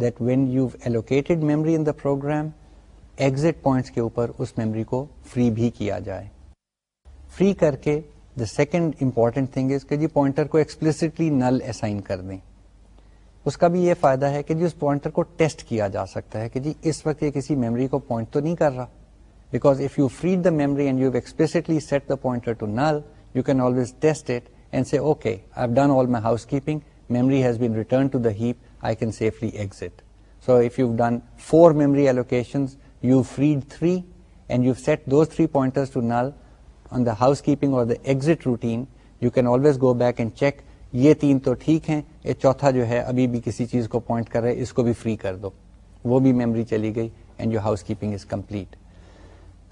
that when you allocated memory in the program exit points کے اوپر اس میموری کو فری بھی کیا جائے۔ فری کر کے the second important thing is کہ جی پوائنٹر کو ایکسپلسٹلی نل اسائن کر دیں۔ اس کا بھی یہ فائدہ ہے کہ جی اس پوائنٹر کو ٹیسٹ کیا جا سکتا ہے کہ جی اس وقت یہ کسی میموری کو پوائنٹ تو نہیں کر رہا۔ Because if you freed the memory and you explicitly set the pointer to null you can always test it and say okay I done all my housekeeping memory has been return to the heap I can safely exit so if you done four memory allocation you freed three and you set those three pointer to null on the housekeeping or the exit routine you can always go back and check یہ تین تو ٹھیک ہیں یہ چوتھا جو ہے ابھی بھی کسی چیز کو پوائنٹ کر رہے اس کو بھی فری کر دو وہ بھی میموری چلی گئی and your housekeeping is complete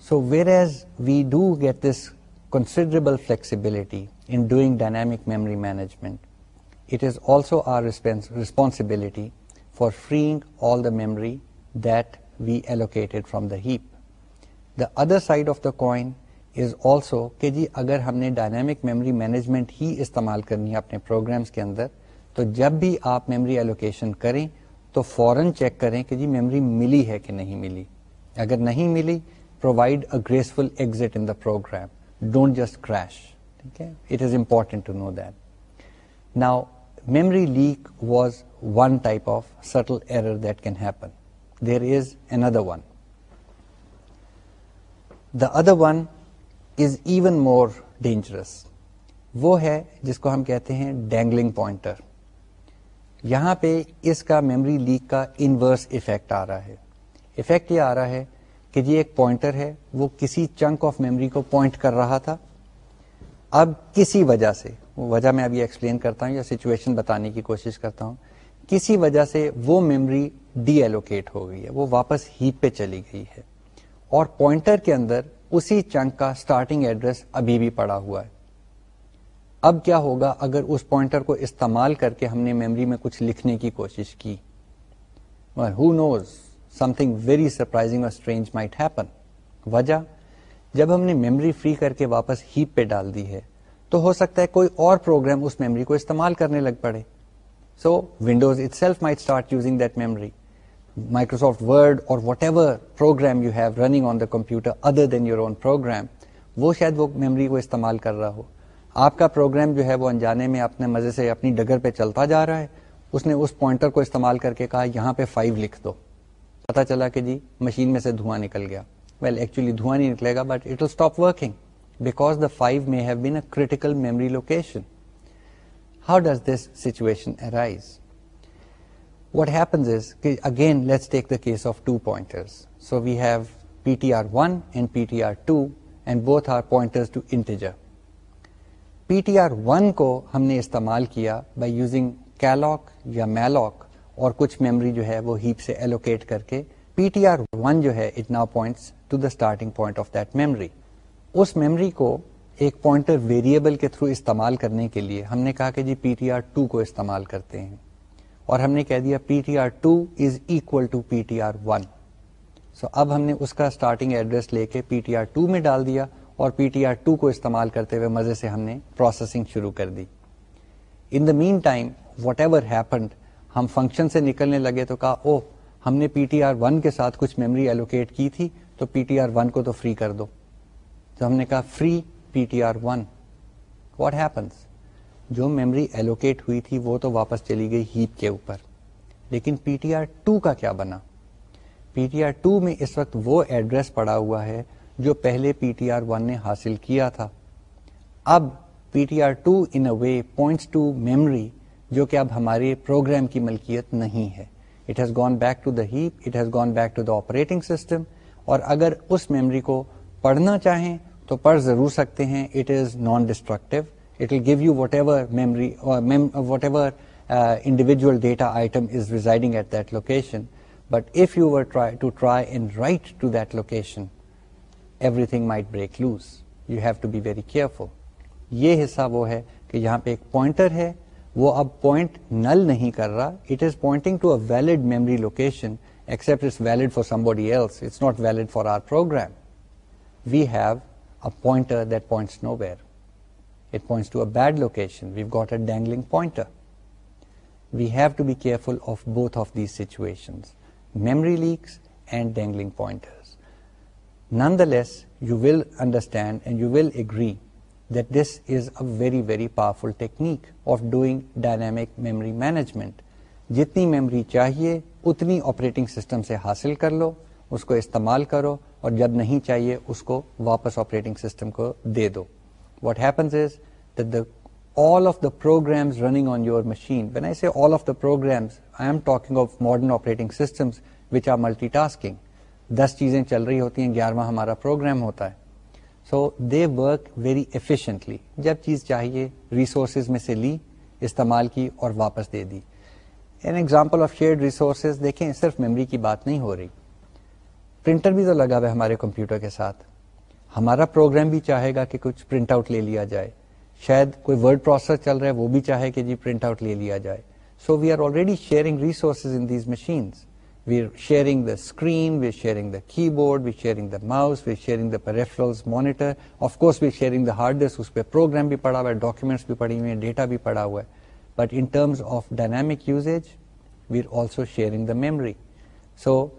so whereas we do get this considerable flexibility in doing dynamic memory management it is also our responsibility for freeing all the memory that we allocated from the heap the other side of the coin is also کہ جی اگر ہم نے dynamic memory management ہی استعمال کرنی ہے اپنے programmes کے اندر تو جب بھی آپ میموری ایلوکیشن کریں تو فوراً چیک کریں کہ جی میموری ملی ہے کہ نہیں ملی اگر نہیں ملی provide a graceful exit in the program don't just crash ٹھیک ہے it is important to know that now memory leak was one type of subtle error that can happen there is another one the other one is even more dangerous وہ ہے جس کو ہم کہتے ہیں dangling pointer یہاں پہ اس کا میموری لیک کا انورس افیکٹ آ رہا ہے. افیکٹ یہ آ رہا ہے کہ جی ایک پوائنٹر ہے، وہ کسی چنک آف میموری کو پوائنٹ کر رہا تھا. اب کسی وجہ سے وجہ میں ابھی ایکسپلین کرتا ہوں یا سچویشن بتانے کی کوشش کرتا ہوں۔ کسی وجہ سے وہ میموری ڈی ایلوکیٹ ہو گئی ہے، وہ واپس ہیپ پہ چلی گئی ہے۔ اور پوائنٹر کے اندر اسی چنک کا اسٹارٹنگ ایڈریس ابھی بھی پڑا ہوا ہے۔ اب کیا ہوگا اگر اس پوائنٹر کو استعمال کر کے ہم نے میموری میں کچھ لکھنے کی کوشش کی؟ Who knows something very surprising اور اسٹرینج مائٹ ہیپن وجہ، جب ہم نے میموری فری کر کے واپس ہیپ پہ ڈال دی ہے تو ہو سکتا ہے کوئی اور پروگرام اس میموری کو استعمال کرنے لگ پڑے۔ So Windows itself may start using that memory Microsoft Word or whatever program you have running on the computer other than your own program وہ شاید وہ میموری کو استعمال کر رہا ہو۔ آپ کا پروگرام جو ہے وہ انجانے میں اپنے مزے سے اپنی ڈگر پہ چلتا جا رہا ہے۔ اس نے اس پوائنٹر کو استعمال کر کے کہا، یہاں پہ فائیو لکھ دو۔ پتا چلا کہ جی مشین میں سے دھواں نکل گیا۔ ویل ایکچولی دھواں نہیں نکلے گا but it will stop working because the five may have been a critical memory location how does this situation arise what happens is again let's take the case of two pointers so we have P T R one and P T R two and both are pointers to integer P T R one کو ہم نے استعمال کیا by using کیلاک یا malloc اور کچھ memory جو ہے وہ ہیپ سے ایلوکیٹ کر کے پی ٹی آر ون جو ہے it now points to the starting point of that memory us memory کو ایک پوائنٹر ویریبل کے تھرو استعمال کرنے کے لیے ہم نے کہا کہ جی پی ٹی آر ٹو کو استعمال کرتے ہیں اور ہم نے کہہ دیا P T R two is equal to P T R one سو اب ہم نے اس کا اسٹارٹنگ ایڈریس لے کے پی ٹی آر ٹو میں ڈال دیا اور پی ٹی آر ٹو کو استعمال کرتے ہوئے مزے سے ہم نے پروسیسنگ شروع کر دی in the meantime whatever happened ہم فنکشن سے نکلنے لگے تو کہا او ہم نے پی ٹی آر ون کے ساتھ کچھ میموری ایلوکیٹ کی تھی تو پی ٹی آر ون کو تو فری کر دو تو ہم نے کہا free P T R one what happens جو میموری ایلوکیٹ ہوئی تھی، وہ تو واپس چلی گئی ہیپ کے اوپر. لیکن پی ٹی آر ٹو کا کیا بنا؟ پی ٹی آر ٹو میں اس وقت وہ ایڈریس پڑا ہوا ہے جو پہلے پی ٹی آر ون نے حاصل کیا تھا. اب P T R two in a way points to memory جو کہ اب ہمارے پروگرام کی ملکیت نہیں ہے. It has gone back to the heap it has gone back to the operating system اور اگر اس میموری کو پڑھنا چاہیں تو پڑھ ضرور سکتے ہیں۔ It is non destructive it will give you whatever memory whatever individual data item is residing at that location but if you were try to try and write to that location everything might break loose you have to be very careful یہ حصہ وہ ہے کہ یہاں پہ ایک pointer ہے وہ اب پوائنٹ نل نہیں کر رہا it is pointing to a valid memory location except it's valid for somebody else it's not valid for our program we have a pointer that points nowhere it points to a bad location we've got a dangling pointer we have to be careful of both of these situation memory leaks and dangling pointer nonetheless you will understand and you will agree that this is a very very powerful technique of doing dynamic memory management جتنی memory چاہیے اتنی operating system سے حاصل کر لو اس کو استعمال کرو اور جب نہیں چاہیے اس کو واپس آپریٹنگ سسٹم کو دے دو۔ What happens is the all of the programs running on your machine when I see all of the programs I am talking of modern operating systems which are multitasking دس چیزیں چل رہی ہوتی ہیں، گیارہواں ہمارا program ہوتا ہے۔ So they work very efficiently جب چیز چاہیے ریسورسز میں سے لی، استعمال کی اور واپس دے دی۔ An example of shared resources دیکھیں، صرف میموری کی بات نہیں ہو رہی۔ پرنٹر بھی تو لگا ہوا ہے ہمارے کمپیوٹر کے ساتھ۔ ہمارا پروگرام بھی چاہے گا کہ کچھ پرنٹ آؤٹ لے لیا جائے۔ شاید کوئی ورڈ پروسیسر چل رہا ہے وہ بھی چاہے کہ جی پرنٹ آؤٹ لے لیا جائے۔ So we are already sharing resources in these machines we're sharing the screen, we're sharing the keyboard, we're sharing the mouse, we're sharing the peripherals monitor. Of course, we're sharing the hard disk, اس پہ program بھی پڑا ہوا ہے documents بھی پڑی ہوئی ہیں data بھی پڑا ہوا ہے but in terms of dynamic usage we're also sharing the memory. So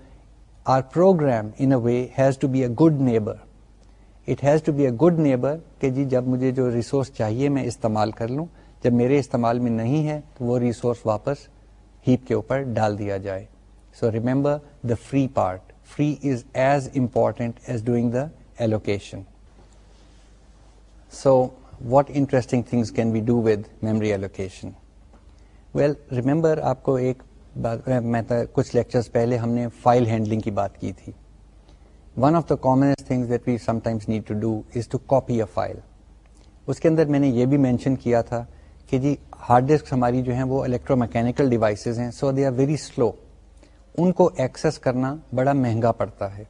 program in a way has to be a good neighbour it has to be a good neighbour کہ جی جب مجھے جو ریسورس چاہیے میں استعمال کر لوں، جب میرے استعمال میں نہیں ہے تو وہ ریسورس واپس ہیپ کے اوپر ڈال دیا جائے۔ So remember the free part free is as important as doing the allocation so what interesting things can be do with memory allocation well remember آپ کو ایک میں کچھ لیکچرز پہلے ہم نے فائل ہینڈلنگ کی بات کی تھی۔ One of the commonest things that we sometimes need to do is to copy a file اس کے اندر میں نے یہ بھی مینشن کیا تھا کہ جی ہارڈ ڈسک ہماری جو ہیں وہ الیکٹرو میکینکل ڈیوائسز ہیں سو دے آر ویری سلو ان کو ایکسس کرنا بڑا مہنگا پڑتا ہے۔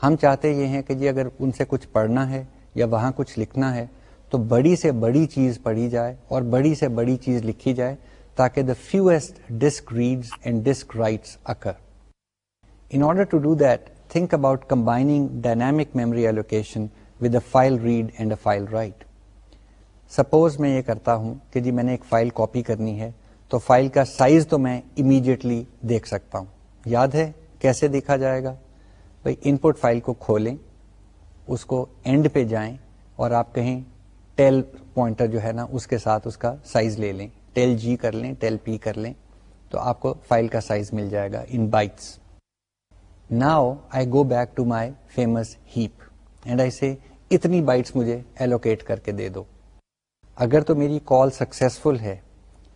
ہم چاہتے یہ ہیں کہ جی اگر ان سے کچھ پڑھنا ہے یا وہاں کچھ لکھنا ہے، تو بڑی سے بڑی چیز پڑھی جائے اور بڑی سے بڑی چیز لکھی جائے تاکہ the fewest disk reads and disk writes occur in order to do that think about combining dynamic memory allocation with a file read and a file write suppose میں یہ کرتا ہوں کہ جی میں نے ایک فائل کاپی کرنی ہے، تو فائل کا سائز تو میں امیڈیٹلی دیکھ سکتا ہوں۔ یاد ہے کیسے دیکھا جائے گا؟ بھائی ان پٹ فائل کو کھولیں، اس کو اینڈ پہ جائیں اور آپ کہیں ٹیل پوائنٹر جو ہے نا، اس کے ساتھ اس کا سائز لے لیں۔ ٹیل جی کر لیں ٹیل پی کر لیں، تو آپ کو فائل کا سائز مل جائے گا in bytes now I go back to my famous heap and I say اتنی بائٹس مجھے ایلوکیٹ کر کے دے دو. اگر تو میری کال سکسیسفل ہے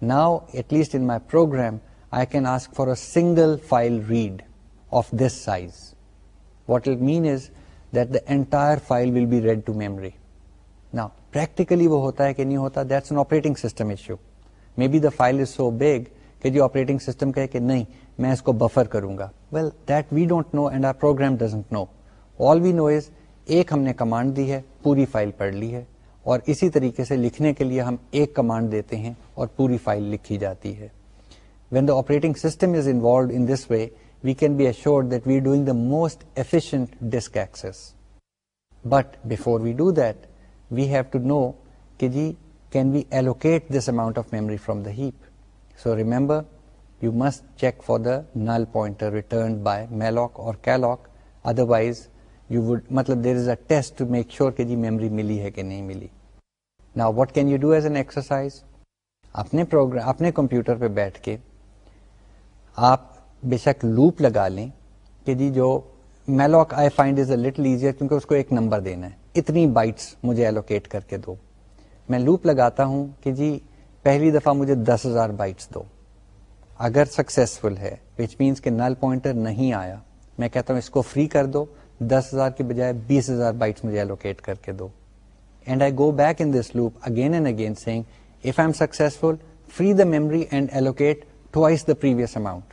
now at least in my program I can ask for a single file read of this size what will mean is that the entire file will be read to memory نا practically وہ ہوتا ہے کہ نہیں ہوتا that's an operating system issue may be the file is so big کہ جو operating system کہے کہ نہیں، میں اس کو بفر کروں گا۔ Well that we don't know and our program doesn't know all we know is ایک ہم نے کمانڈ دی ہے، پوری فائل پڑھ لی ہے، اور اسی طریقے سے لکھنے کے لیے ہم ایک کمانڈ دیتے ہیں اور پوری فائل لکھی جاتی ہے۔ When the operating system is involved in this way we can be assure that we doing the most efficient disk access but before we do that we have to know کہ جی can we allocate this amount of memory from the heap so remember you must check for the null pointer return by malloc اور calloc otherwise you would مطلب there is a test to make sure کہ جی memory ملی ہے کہ نہیں ملی نا what can you do as an exercise اپنے پروگرام اپنے کمپیوٹر پہ بیٹھ کے آپ بے شک لوپ لگا لیں کہ جی جو malloc I find is a little easier کیونکہ اس کو ایک نمبر دینا ہے اتنی بائٹس مجھے ایلوکیٹ کر کے دو میں لوپ لگاتا ہوں کہ جی پہلی دفعہ مجھے دس ہزار بائٹس دو۔ اگر سکسیسفل ہے وچ مینس کہ نل پوائنٹر نہیں آیا، میں کہتا ہوں اس کو فری کر دو۔ دس ہزار کے بجائے بیس ہزار بائٹس مجھے الوکیٹ کر کے دو۔ And I go back in this loop again and again seeing if I am successful free the memory and allocate twice the previous amount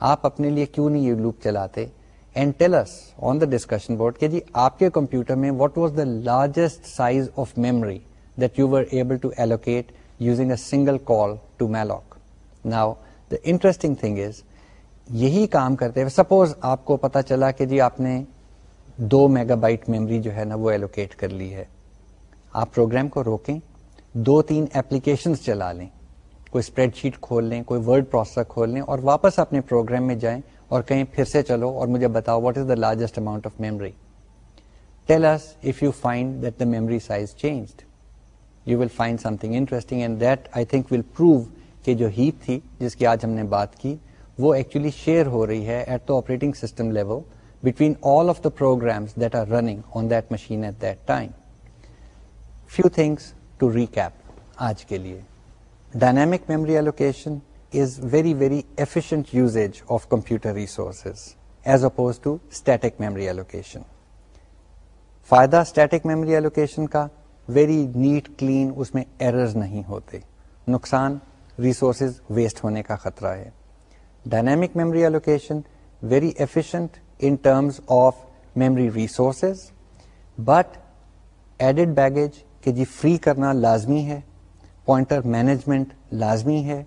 آپ اپنے لیے کیوں نہیں یہ لوپ چلاتے؟ And tells on the discussion board کہ جی آپ کے کمپیوٹر میں what was the largest size of memory that you were able to allocate using a single call to malloc now the interesting thing is یہی کام کرتے ہوئے suppose آپ کو پتا چلا کہ جی آپ نے دو میگا بائٹ میموری جو ہے نا، وہ ایلوکیٹ کر لی ہے۔ آپ پروگرام کو روکیں، دو تین ایپلیکیشن چلا لیں۔ کوئی اسپریڈ شیٹ کھول لیں، کوئی ورڈ پروسیسر کھول لیں اور واپس اپنے پروگرام میں جائیں اور کہیں پھر سے چلو اور مجھے بتاؤ what is the largest amount of memory tell us if you find that the memory size changed you will find something interesting and that I think will prove کہ جو ہیپ تھی جس کی آج ہم نے بات کی، وہ ایکچولی شیئر ہو رہی ہے at the operating system level between all of the programs that are running on that machine at that time few things to recap آج کے لیے. Dynamic memory allocation is very very efficient usage of computer resources as opposed to static memory allocation فائدہ static memory allocation کا very neat clean اس میں errors نہیں ہوتے نقصان ریسورسز ویسٹ ہونے کا خطرہ ہے dynamic memory allocation very efficient in terms of memory resources but added baggage کہ جی فری کرنا لازمی ہے پوائنٹر مینجمنٹ لازمی ہے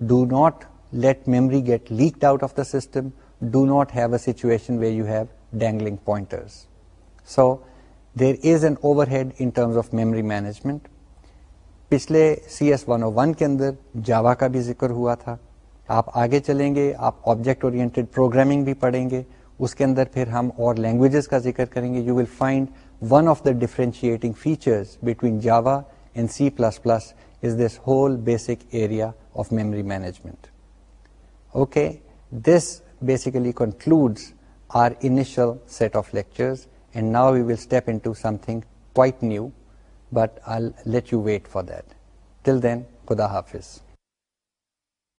do not let memory get leaked out of the system do not have a situation where you have dangling pointers so there is an overhead in terms of memory management پچھلے C S one O one کے اندر جاوا کا بھی ذکر ہوا تھا۔ آپ آگے چلیں گے، آپ آبجیکٹ اورینٹیڈ پروگرامنگ بھی پڑھیں گے۔ اس کے اندر پھر ہم اور لینگویجز کا ذکر کریں گے۔ You will find one of the differentiating features between Java and C plus plus is this whole basic area of memory management okay this basically concludes our initial set of lectures and now we will step into something quite new but I let you wait for that till then خدا حافظ